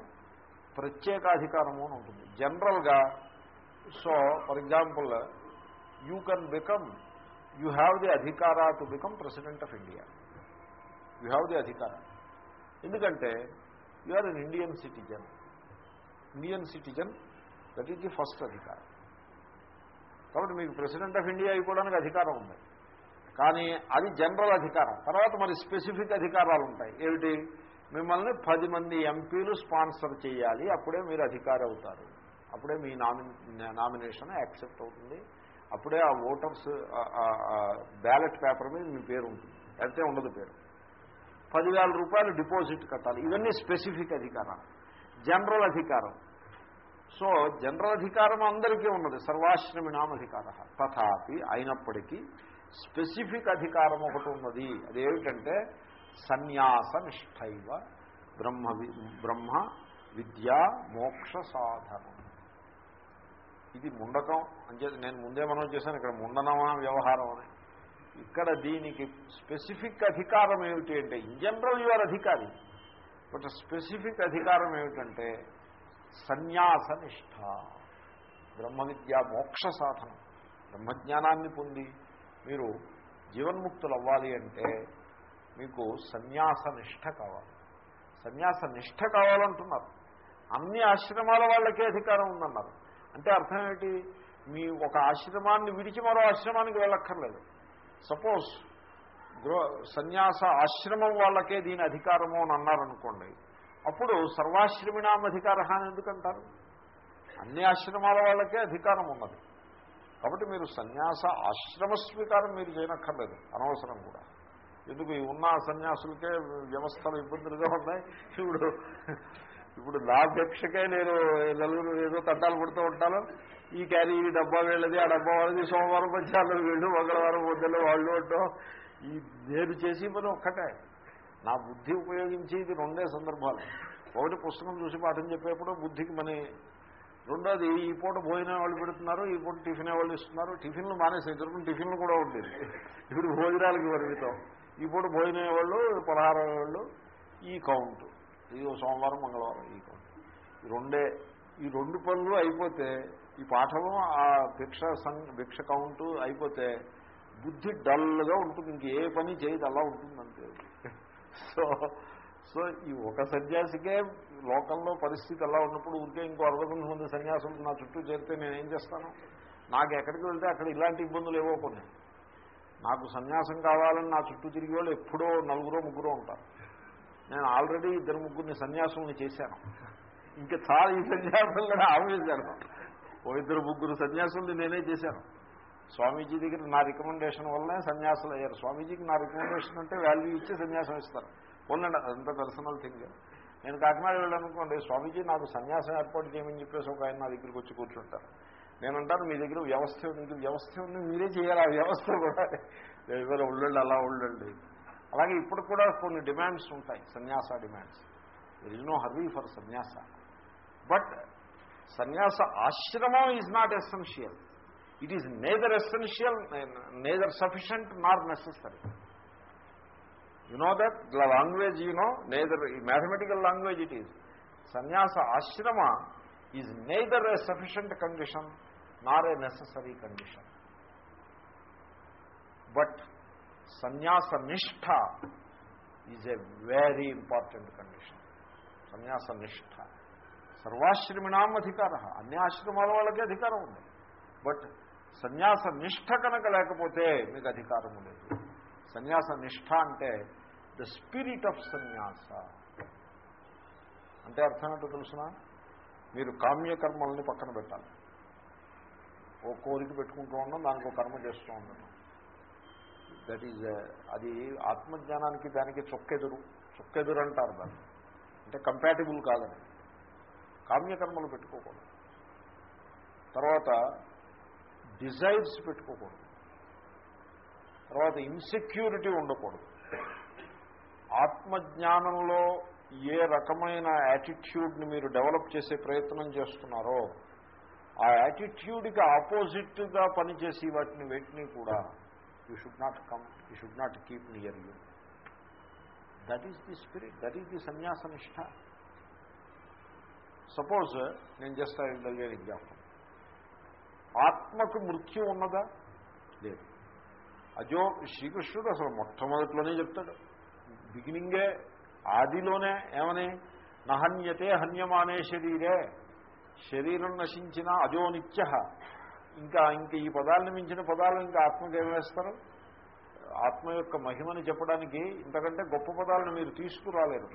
ప్రత్యేక అధికారము అని ఉంటుంది. జనరల్గా so for example you can become you have the adhikara to become president of India. You have the adhikara. ఎందుకంటే you are an Indian citizen. Indian citizen that is the first adhikaram. కాబట్టి మీకు president of India అయిపోవడానికి అధికారం ఉంది. కానీ అది general అధికారం. తర్వాత మరి స్పెసిఫిక్ అధికారాలు ఉంటాయి. ఏమిటి? మిమ్మల్ని పది మంది ఎంపీలు స్పాన్సర్ చేయాలి. అప్పుడే మీరు అధికారి అవుతారు. అప్పుడే మీ నామి నామినేషన్ యాక్సెప్ట్ అవుతుంది. అప్పుడే ఆ ఓటర్స్ బ్యాలెట్ పేపర్ మీద మీ పేరు ఉంటుంది. అయితే ఉండదు పేరు. పదివేల రూపాయలు డిపాజిట్ కట్టాలి. ఇవన్నీ స్పెసిఫిక్ అధికారాలు. జనరల్ అధికారం. సో జనరల్ అధికారం అందరికీ ఉన్నది. సర్వాశ్రమినామ అధికార. తథాపి అయినప్పటికీ స్పెసిఫిక్ అధికారం ఒకటి ఉన్నది. అదేమిటంటే సన్యాస నిష్ఠైవ బ్రహ్మ బ్రహ్మ విద్యా మోక్ష సాధనం. ఇది ముండకం అంటే నేను ముందే మనం చేశాను. ఇక్కడ ముండనమా వ్యవహారం అని. ఇక్కడ దీనికి స్పెసిఫిక్ అధికారం ఏమిటి అంటే in general your adhikari. But specific అధికారం ఏమిటంటే సన్యాస నిష్ఠ బ్రహ్మ విద్య మోక్ష సాధనం. బ్రహ్మజ్ఞానాన్ని పొంది మీరు జీవన్ముక్తులు అవ్వాలి అంటే మీకు సన్యాస నిష్ఠ కావాలి. సన్యాస నిష్ఠ కావాలంటున్నారు. అన్ని ఆశ్రమాల వాళ్ళకే అధికారం ఉందన్నారు. అంటే అర్థం ఏంటి? మీ ఒక ఆశ్రమాన్ని విడిచి మరో ఆశ్రమానికి వెళ్ళక్కర్లేదు. సపోజ్ గృహ సన్యాస ఆశ్రమం వాళ్ళకే దీని అధికారము అని అన్నారనుకోండి అప్పుడు సర్వాశ్రమినాం అధికార అని ఎందుకంటారు? అన్ని ఆశ్రమాల వాళ్ళకే అధికారం ఉన్నది. కాబట్టి మీరు సన్యాస ఆశ్రమ స్వీకారం మీరు చేయనక్కర్లేదు అనవసరం కూడా. ఎందుకు? ఈ ఉన్న సన్యాసులకే వ్యవస్థలు ఇబ్బందులుగా ఉన్నాయి. ఇప్పుడు ఇప్పుడు నా నేను నలుగురు ఏదో తట్టాలు పడుతూ ఉంటాను. ఈ క్యారీ ఈ డబ్బా వెళ్ళది ఆ డబ్బా వాళ్ళది. సోమవారం మధ్యాహ్నం వీళ్ళు మంగళవారం పొద్దున్న వాళ్ళు ఉండటం ఈ నేను చేసి పని ఒక్కటే. నా బుద్ధి ఉపయోగించి ఇది రెండే సందర్భాలు. ఒకటి పుస్తకం చూసి పాఠం చెప్పేప్పుడు బుద్ధికి మని. రెండోది ఈ పూట భోజనం వాళ్ళు పెడుతున్నారు ఈ పూట టిఫిన్ వాళ్ళు ఇస్తున్నారు. టిఫిన్లు మానేసి ఇద్దరు టిఫిన్లు కూడా ఉండేది ఇప్పుడు భోజనాలకి పరిమితం. ఈ పూట భోజనం వాళ్ళు పలహారం వాళ్ళు ఈ కౌంట్. ఇది సోమవారం మంగళవారం ఈ ఈ రెండే ఈ రెండు పనులు అయిపోతే ఈ పాఠము ఆ భిక్ష సంఘ భిక్ష కౌంటు అయిపోతే బుద్ధి డల్గా ఉంటుంది. ఇంక ఏ పని చేయదు అలా ఉంటుందంటే సో సో ఈ ఒక సన్యాసికే లోకంలో పరిస్థితి అలా ఉన్నప్పుడు ఊరికే ఇంకో అరవై మంది సన్యాసులు నా చుట్టూ చేరితే నేనేం చేస్తాను? నాకు ఎక్కడికి వెళ్తే అక్కడ ఇలాంటి ఇబ్బందులు ఏవో కొన్ని. నాకు సన్యాసం కావాలని నా చుట్టూ తిరిగి వాళ్ళు ఎప్పుడో నలుగురో ముగ్గురో ఉంటారు. నేను ఆల్రెడీ ఇద్దరు ముగ్గురిని సన్యాసుల్ని చేశాను. ఇంకా చాలా ఈ సన్యాసం కూడా ఆవేశాను ఓ ఇద్దరు ముగ్గురు సన్యాసుల్ని నేనే చేశాను. స్వామీజీ దగ్గర నా రికమెండేషన్ వల్లనే సన్యాసులు అయ్యారు. స్వామీజీకి నా రికమెండేషన్ అంటే వాల్యూ ఇచ్చి సన్యాసం ఇస్తారు. పోలండి అదంతా పర్సనల్ థింగ్ నేను కాకినాడ వెళ్ళాలనుకోండి స్వామీజీ నాకు సన్యాసం ఏర్పాటు చేయమని చెప్పేసి ఒక ఆయన నా దగ్గరికి వచ్చి కూర్చుంటారు. నేనంటాను మీ దగ్గర వ్యవస్థ ఉంది. వ్యవస్థ ఉంది మీరే చేయాలి ఆ వ్యవస్థ కూడా. ఎవరు ఉండండి అలా ఉండండి. అలాగే ఇప్పుడు కూడా కొన్ని డిమాండ్స్ ఉంటాయి sannyasa demands. There is no hurry for sannyasa. But sannyasa ashramam is not essential it is neither essential neither sufficient not necessary you know that the language you know neither mathematical language it is sannyasa ashrama is neither a sufficient condition nor a necessary condition but sannyasa nishtha is a very important condition. Sannyasa nishtha సర్వాశ్రమినాం అధికార అన్ని ఆశ్రమాల వాళ్ళకే అధికారం ఉంది. But sannyasa నిష్ఠ కనుక లేకపోతే మీకు అధికారం లేదు. సన్యాస నిష్ఠ అంటే ద స్పిరిట్ ఆఫ్ సన్యాస. అంటే అర్థం ఏంటో తెలుసిన? మీరు కామ్యకర్మల్ని పక్కన పెట్టాలి. ఓ కోరిక పెట్టుకుంటూ ఉండడం దానికి ఒక కర్మ చేస్తూ ఉండడం దట్ ఈజ్ uh, అది ఆత్మజ్ఞానానికి దానికి చొక్కెదురు. చొక్కెదురు అంటారు దాన్ని. అంటే కంపాటిబుల్ కాదని. కామ్యకర్మలు పెట్టుకోకూడదు. తర్వాత డిజైర్స్ పెట్టుకోకూడదు. తర్వాత ఇన్సెక్యూరిటీ ఉండకూడదు. ఆత్మజ్ఞానంలో ఏ రకమైన యాటిట్యూడ్ని మీరు డెవలప్ చేసే ప్రయత్నం చేస్తున్నారో ఆ యాటిట్యూడ్కి ఆపోజిట్గా పనిచేసి వాటిని వీటిని కూడా you should not come you should not keep near you that is the spirit that is the sannyasa nishtha suppose నేను చేస్తాను కలిగే ఎగ్జాంపుల్ ఆత్మకు మృత్యు ఉన్నదా? లేదు. అజో శ్రీకృష్ణుడు అసలు మొట్టమొదట్లోనే చెప్తాడు. బిగినింగే ఆదిలోనే ఏమని? నహన్యతే హన్యమానే శరీరే. శరీరం నశించిన అజో నిత్య. ఇంకా ఇంక ఈ పదాలను మించిన పదాలు ఇంకా ఆత్మకి ఏమేస్తారు ఆత్మ యొక్క మహిమని చెప్పడానికి ఇంతకంటే గొప్ప పదాలను మీరు తీసుకురాలేరు.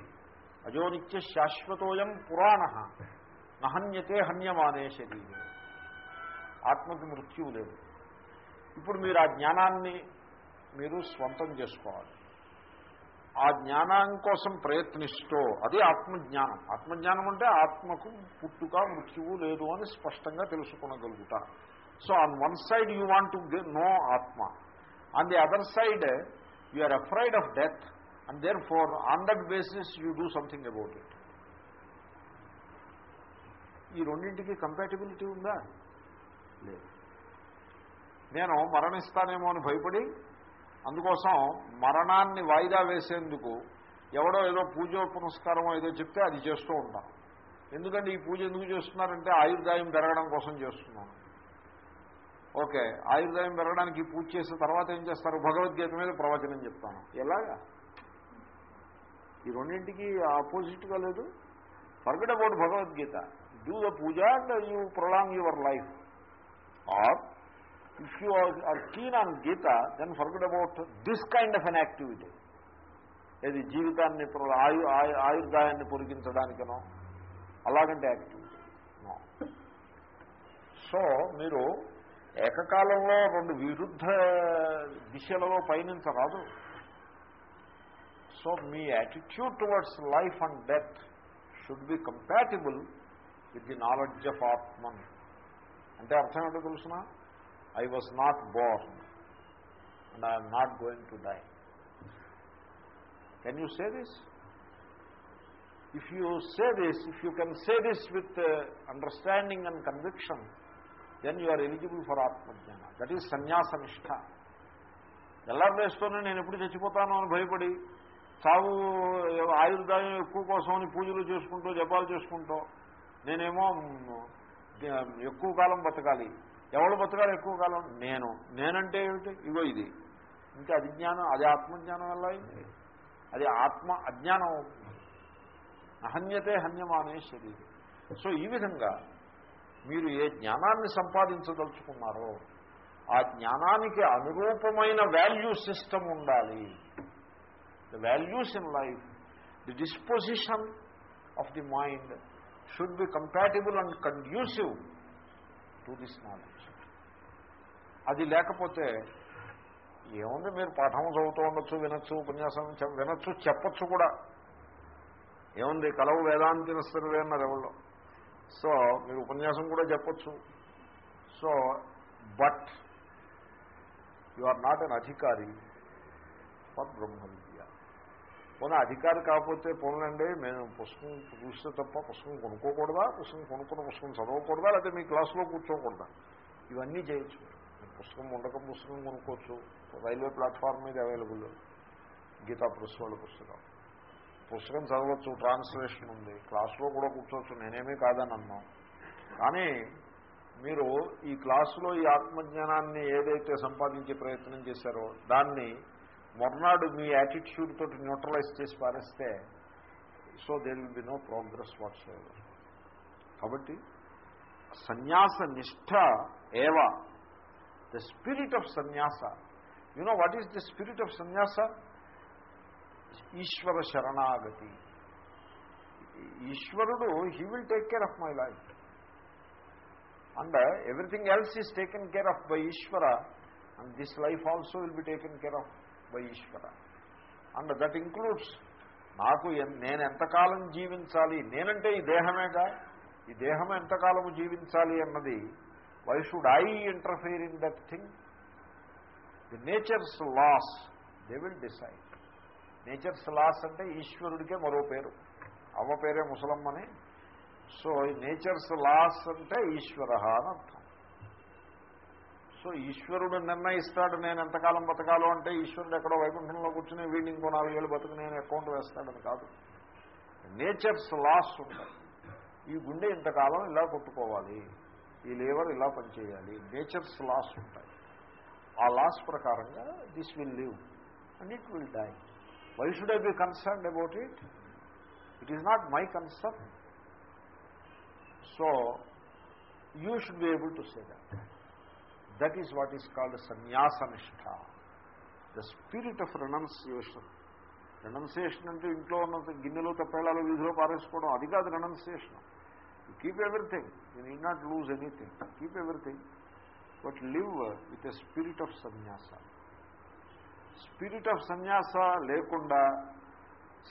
అజోనిత్య శాశ్వతోయం పురాణ. నహన్యతే హన్యమానే శరీరం. ఆత్మకి మృత్యువు లేదు. ఇప్పుడు మీరు ఆ జ్ఞానాన్ని మీరు స్వంతం చేసుకోవాలి. ఆ జ్ఞానం కోసం ప్రయత్నిస్తూ అది ఆత్మజ్ఞానం. ఆత్మజ్ఞానం అంటే ఆత్మకు పుట్టుక మృత్యువు లేదు అని స్పష్టంగా తెలుసుకునగలుగుతా so on one side you want to know atma on the other side you are afraid of death and therefore on that basis you do something about it ఈ రెండింటికి కంపాటిబిలిటీ ఉందా? లేదు. నేను మరణిస్తానేమో అని భయపడి అందుకోసం మరణాన్ని వాయిదా వేసేందుకు ఎవడో ఏదో పూజ పునస్కారమో ఏదో చెప్తే అది చేస్తూ ఉంటాం. ఎందుకంటే ఈ పూజ ఎందుకు చేస్తున్నారంటే ఆయుర్దాయం పెరగడం కోసం చేస్తున్నాను ఓకే ఆయుర్దాయం పెరగడానికి పూజ చేసిన తర్వాత ఏం చేస్తారు? భగవద్గీత మీద ప్రవచనం చెప్తాను. ఎలాగా? ఈ రెండింటికి ఆపోజిట్గా లేదు. Forget about Bhagavad Gita do the puja and you prolong your life or if you are keen on Gita then forget about this kind of an activity ఏది జీవితాన్ని ఆయు ఆయుర్దాయాన్ని పొరిగించడానికనో అలాగంటే యాక్టివిటీ సో మీరు ఏకకాలంలో రెండు విరుద్ధ దిశలలో పయనించరాదు. So me attitude towards life and death should be compatible with the knowledge of atman అంటే అర్థం ఏంటో తెలుసిన? I was not born and I'm not going to die can you say this if you say this if you can say this with understanding and conviction then you are eligible for atmajnana that is sannyasa nishtha ఎల్లారేస్తూనే నేను ఎప్పుడు చచ్చిపోతాను అని భయపడి చావు ఆయుర్దాయం ఎక్కువ కోసమని పూజలు చేసుకుంటూ జపాలు చేసుకుంటూ నేనేమో ఎక్కువ కాలం బతకాలి ఎవడు బతకాలి ఎక్కువ కాలం నేను నేనంటే ఏమిటి ఇగో ఇది ఇంకా అది జ్ఞానం అది ఆత్మజ్ఞానం ఎలా అయింది అది ఆత్మ అజ్ఞానం అహన్యతే హన్యమానే శరీరం సో ఈ విధంగా మీరు ఏ జ్ఞానాన్ని సంపాదించదలుచుకున్నారో ఆ జ్ఞానానికి అనురూపమైన వాల్యూ సిస్టమ్ ఉండాలి. The values in life the disposition of the mind should be compatible and conducive to this knowledge అది లేకపోతే ఏముంది మీరు పాఠం చదువుతూ ఉండొచ్చు వినొచ్చు ఉపన్యాసం వినొచ్చు చెప్పచ్చు కూడా. ఏముంది కలవు వేదాంతిన స్థిరవే అన్నారు ఎవరిలో సో మీరు ఉపన్యాసం కూడా చెప్పచ్చు. So but you are not an adhikari for Brahma విద్య పోనీ అధికారి కాకపోతే పోలండి మేము పుస్తకం చూస్తే తప్ప పుస్తకం కొనుక్కోకూడదా? పుస్తకం కొనుక్కున్న పుస్తకం చదవకూడదా? లేకపోతే మీ క్లాసులో కూర్చోకూడదా? ఇవన్నీ చేయొచ్చు. పుస్తకం ఉండక పుస్తకం కొనుక్కోవచ్చు. రైల్వే ప్లాట్ఫామ్ మీద అవైలబుల్. గీతా ప్రెస్ వాళ్ళ పుస్తకం. పుస్తకం చదవచ్చు ట్రాన్స్లేషన్ ఉంది. క్లాసులో కూడా కూర్చోవచ్చు. నేనేమీ కాదని అన్నాం కానీ మీరు ఈ క్లాసులో ఈ ఆత్మజ్ఞానాన్ని ఏదైతే సంపాదించే ప్రయత్నం చేశారో దాన్ని మొర్నాడు మీ యాటిట్యూడ్ తోటి న్యూట్రలైజ్ చేసి పారేస్తే so there will be no progress what's కాబట్టి సన్యాస నిష్ఠ ఏవ? The spirit of sannyasa you know what is the spirit of sannyasa Ishvara శరణాగతి. ఈశ్వరుడు he will take care of my life and everything else is taken care of by Ishvara and this life also will be taken care of by Ishvara and that includes నాకు నేను ఎంతకాలం జీవించాలి? నేనంటే ఈ దేహమేగా? ఈ దేహం ఎంతకాలము జీవించాలి అన్నది why should I interfere in that thing the nature's laws they will decide nature's laws అంటే ఈశ్వరుడికే మరో పేరు. అవ్వ పేరే ముసలమ్మని. సో నేచర్స్ లాస్ అంటే ఈశ్వర అని అర్థం. సో ఈశ్వరుడు నిర్ణయిస్తాడు నేను ఎంతకాలం బతకాలో అంటే ఈశ్వరుడు ఎక్కడో వైకుంఠంలో కూర్చుని వీడిని ఇంకో నాలుగేళ్ళు బతుకు నేను అకౌంట్ వేస్తాడని కాదు. నేచర్స్ లాస్ ఉంటాయి ఈ గుండె ఇంతకాలం ఇలా కొట్టుకోవాలి. ఈ లేవర్ ఇలా పనిచేయాలి. నేచర్స్ లాస్ ఉంటాయి. ఆ లాస్ ప్రకారంగా this will live and it will die. why should I be concerned about it it is not my concern so you should be able to say that that is what is called సన్యాసనిష్ట the spirit of renunciation renunciation అంటే ఇంట్లో ఉన్న గిన్నెలు తప్పేళాలు వీధిలో పారేసుకోవడం అది కాదు renunciation keep everything you need not lose anything keep everything but live with a spirit of sanyasa Spirit of sannyasa లేకుండా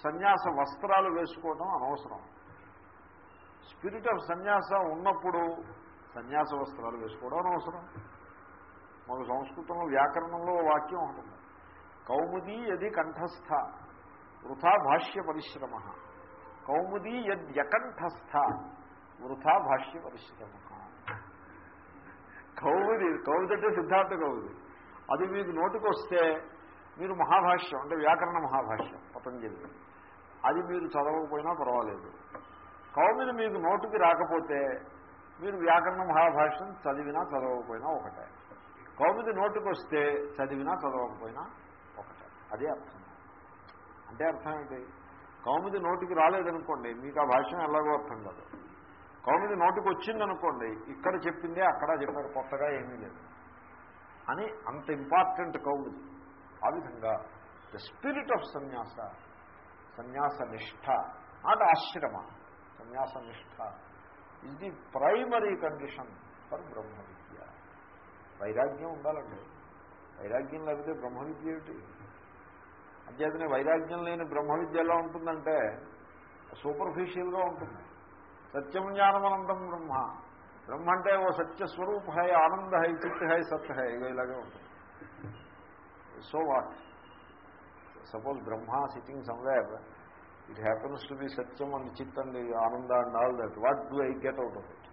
సన్యాస వస్త్రాలు వేసుకోవడం అనవసరం. స్పిరిట్ ఆఫ్ సన్యాస ఉన్నప్పుడు సన్యాస వస్త్రాలు వేసుకోవడం అనవసరం. మాకు సంస్కృతంలో వ్యాకరణంలో వాక్యం ఉంటుంది. కౌముదీ యది కంఠస్థ వృథా భాష్య పరిశ్రమ. కౌముదీ యద్యకంఠస్థ వృథా భాష్య పరిశ్రమ. కౌముది కౌముది అంటే సిద్ధార్థ కౌముది. అది మీకు నోటికి వస్తే మీరు మహాభాష్యం అంటే వ్యాకరణ మహాభాష్యం పతంజలి. అది మీరు చదవకపోయినా పర్వాలేదు. కౌమిది మీకు నోటికి రాకపోతే మీరు వ్యాకరణ మహాభాష్యం చదివినా చదవకపోయినా ఒకటే. కౌమిది నోటికి వస్తే చదివినా చదవకపోయినా ఒకటే. అదే అర్థం. అంటే అర్థం ఏంటి? కౌమిది నోటికి రాలేదనుకోండి మీకు ఆ భాష్యం ఎలాగో అర్థం కాదు. కౌమిది నోటికి వచ్చిందనుకోండి ఇక్కడ చెప్పిందే అక్కడ చెప్పారు కొత్తగా ఏమీ లేదు. అని అంత ఇంపార్టెంట్ కౌమిది ఆ విధంగా ద స్పిరిట్ ఆఫ్ సన్యాస సన్యాస నిష్ఠ not ashrama sannyasa nishtha is the primary condition for Brahma vidya వైరాగ్యం ఉండాలండి. వైరాగ్యం లేకపోతే బ్రహ్మ విద్య ఏమిటి? అంచేతనే వైరాగ్యం లేని బ్రహ్మ విద్య ఎలా ఉంటుందంటే సూపర్ఫిషియల్గా ఉంటుంది. సత్యం జ్ఞానమనంతం బ్రహ్మ. బ్రహ్మ అంటే ఓ సత్యస్వరూప హై ఆనంద హై చిత్ హై సత్ హై ఇలాగే ఉంటుంది. So what suppose Brahma sitting somewhere it happens to be satyam and chit and ananda and all that what do I get out of it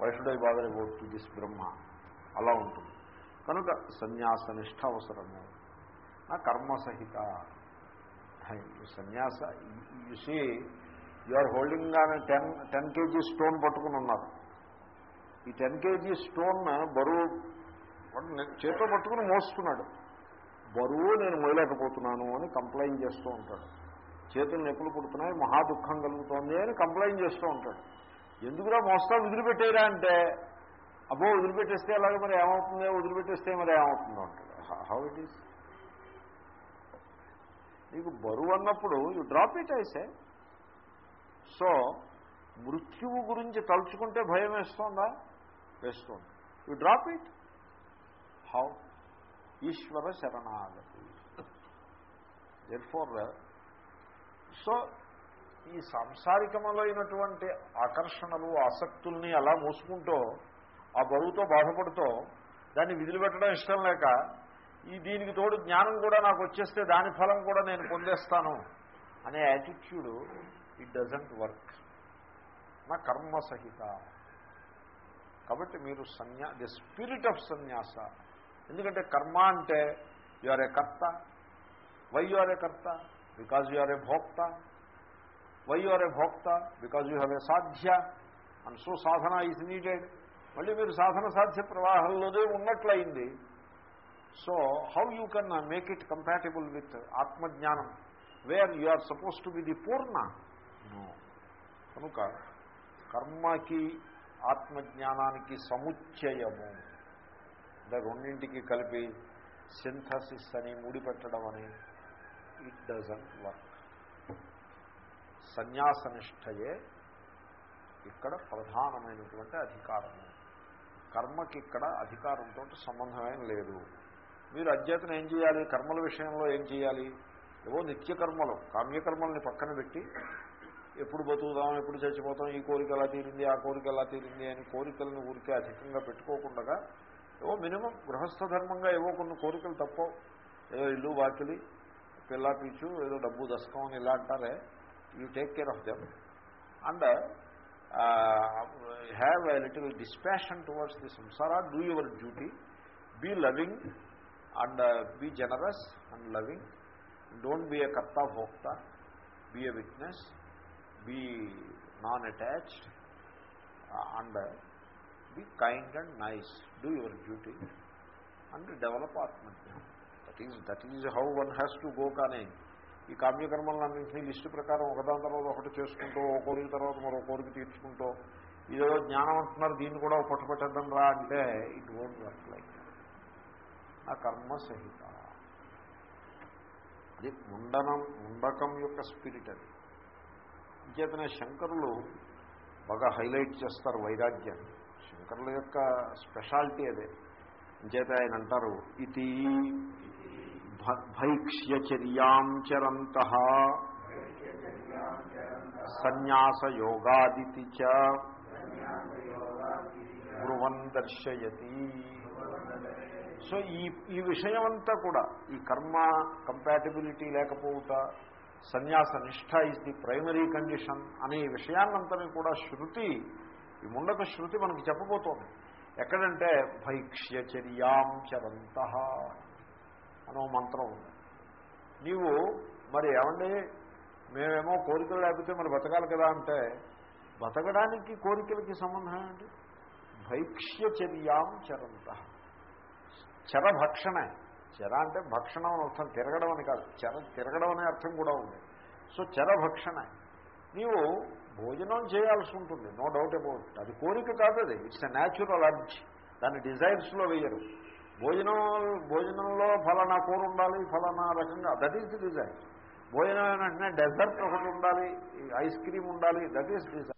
why should I bother about to this Brahma అలా ఉంటుంది కనుక సన్యాస నిష్ట అవసరము నా కర్మ సహిత సన్యాస you see you are holding on ten ten KG stone పట్టుకుని ఉన్నారు. ఈ టెన్ కేజీ స్టోన్ బరువు చేతితో పట్టుకుని మోస్తున్నాడు. బరువు నేను మోయలేకపోతున్నాను అని కంప్లైంట్ చేస్తూ ఉంటాడు. చేతులు నొప్పులు పుడుతున్నాయి మహా దుఃఖం కలుగుతోంది అని కంప్లైంట్ చేస్తూ ఉంటాడు. ఎందుకురా మోస్తా వదిలిపెట్టేరా అంటే అబ్బో వదిలిపెట్టేస్తే అలాగే మరి ఏమవుతుందో? వదిలిపెట్టేస్తే మరి ఏమవుతుందో అంటాడు. హౌ ఇట్ ఈస్ నీకు బరువు అన్నప్పుడు యు డ్రాప్ ఇట్ ఐసే సో మృత్యువు గురించి తలుచుకుంటే భయం వేస్తోందా? వేస్తోంది. You drop it how Ishvara శరణాగతి. ఎర్ఫోర్ సో ఈ సాంసారికములైనటువంటి ఆకర్షణలు ఆసక్తుల్ని అలా మూసుకుంటూ ఆ బరువుతో బాధపడుతూ దాన్ని విదిలిపెట్టడం ఇష్టం లేక ఈ దీనికి తోడు జ్ఞానం కూడా నాకు వచ్చేస్తే దాని ఫలం కూడా నేను పొందేస్తాను అనే యాటిట్యూడ్ ఇట్ డజంట్ వర్క్ నా కర్మ సహిత. కాబట్టి మీరు సన్యా ది స్పిరిట్ ఆఫ్ సన్యాస ఎందుకంటే కర్మ అంటే యు ఆర్ ఏ కర్త. వై యు ఆర్ ఏ కర్త? బికాజ్ యు ఆర్ ఏ భోక్త. వై యు ఆర్ ఏ భోక్త? Because you have a sadhya. And so sadhana is needed మళ్ళీ మీరు సాధన సాధ్య ప్రవాహంలోనే ఉన్నట్లయింది. So how you can make it compatible with atmajnanam? Where you are suppose to be the purna? కనుక కర్మకి ఆత్మజ్ఞానానికి సముచ్చయము. అంటే రెండింటికి కలిపి సింథసిస్ అని ముడిపెట్టడం అని ఇట్ డజంట్ వర్క్ సన్యాసనిష్టయే ఇక్కడ ప్రధానమైనటువంటి అధికారము కర్మకి ఇక్కడ అధికారంతో సంబంధమేం లేదు. మీరు అధ్యతను ఏం చేయాలి? కర్మల విషయంలో ఏం చేయాలి? ఏవో నిత్యకర్మలు కామ్యకర్మల్ని పక్కన పెట్టి ఎప్పుడు బతుకుదాం ఎప్పుడు చచ్చిపోతాం ఈ కోరిక ఎలా తీరింది ఆ కోరిక ఎలా తీరింది అని కోరికలను ఊరికే అధికంగా పెట్టుకోకుండా ఏవో మినిమం గృహస్థ ధర్మంగా ఏవో కొన్ని కోరికలు తప్పవు. ఏదో ఇల్లు వాకిలి పిల్ల పీచు ఏదో డబ్బు దశకం అని ఇలా అంటారే. You take care of them and have a little dispassion towards the samsara do your duty be loving and be generous and loving don't be a karta bhokta be a witness be non attached and be kind and nice do your duty and develop atmajnanam. That is that is how one has to go కానీ ఈ కామ్యకర్మలన్నింటినీ list ప్రకారం ఒకదాని తర్వాత ఒకటి చేసుకుంటూ ఒక కోరిక తర్వాత మరో కోరిక తీర్చుకుంటూ ఇదేదో జ్ఞానం అంటున్నారు దీన్ని కూడా పట్టుపెట్టేద్దాం రా అంటే ఇట్ వోంట్ వర్క్ లైక్ ఆ కర్మ సహిత. అది ముండనం ముండకం యొక్క స్పిరిట్ అది. చేతనే శంకరులు బాగా హైలైట్ చేస్తారు వైరాగ్యాన్ని. శంకరుల యొక్క స్పెషాలిటీ అదే. అంచేత ఆయన అంటారు ఇది భైక్ష్యచర్యాం చరంత సన్యాసయోగాదితి చ బ్రువన్ దర్శయతి. సో ఈ ఈ విషయమంతా కూడా ఈ కర్మ కంపాటిబిలిటీ లేకపోవుట సన్యాస nishtha is the primary condition అనే విషయాన్నంతని కూడా శృతి ఈ ముండక శృతి మనకు చెప్పబోతోంది. ఎక్కడంటే భైక్ష్యచర్యాం చరంత అనో మంత్రం ఉంది. నీవు మరి ఏమండి? మేమేమో కోరికలు లేకపోతే మరి బతకాలి కదా అంటే బతకడానికి కోరికలకి సంబంధం ఏంటి? భైక్ష్యచర్యాం చరంత చరభక్షణే చర అంటే భక్షణం అని అర్థం తిరగడం అని కాదు. చర తిరగడం అనే అర్థం కూడా ఉంది. సో చరభక్షణ నీవు భోజనం చేయాల్సి ఉంటుంది. నో డౌట్ అబౌట్ అది కోరిక కాదు అది. ఇట్స్ ఎ న్యాచురల్ అర్జ్ దాన్ని డిజైర్స్లో వేయరు. భోజనం భోజనంలో ఫలానా కూర ఉండాలి ఫలానా రకంగా. దట్ ఈస్ ది డిజైర్ భోజనం వెంటనే డెజర్ట్ ఒకటి ఉండాలి ఐస్ క్రీమ్ ఉండాలి. That is desire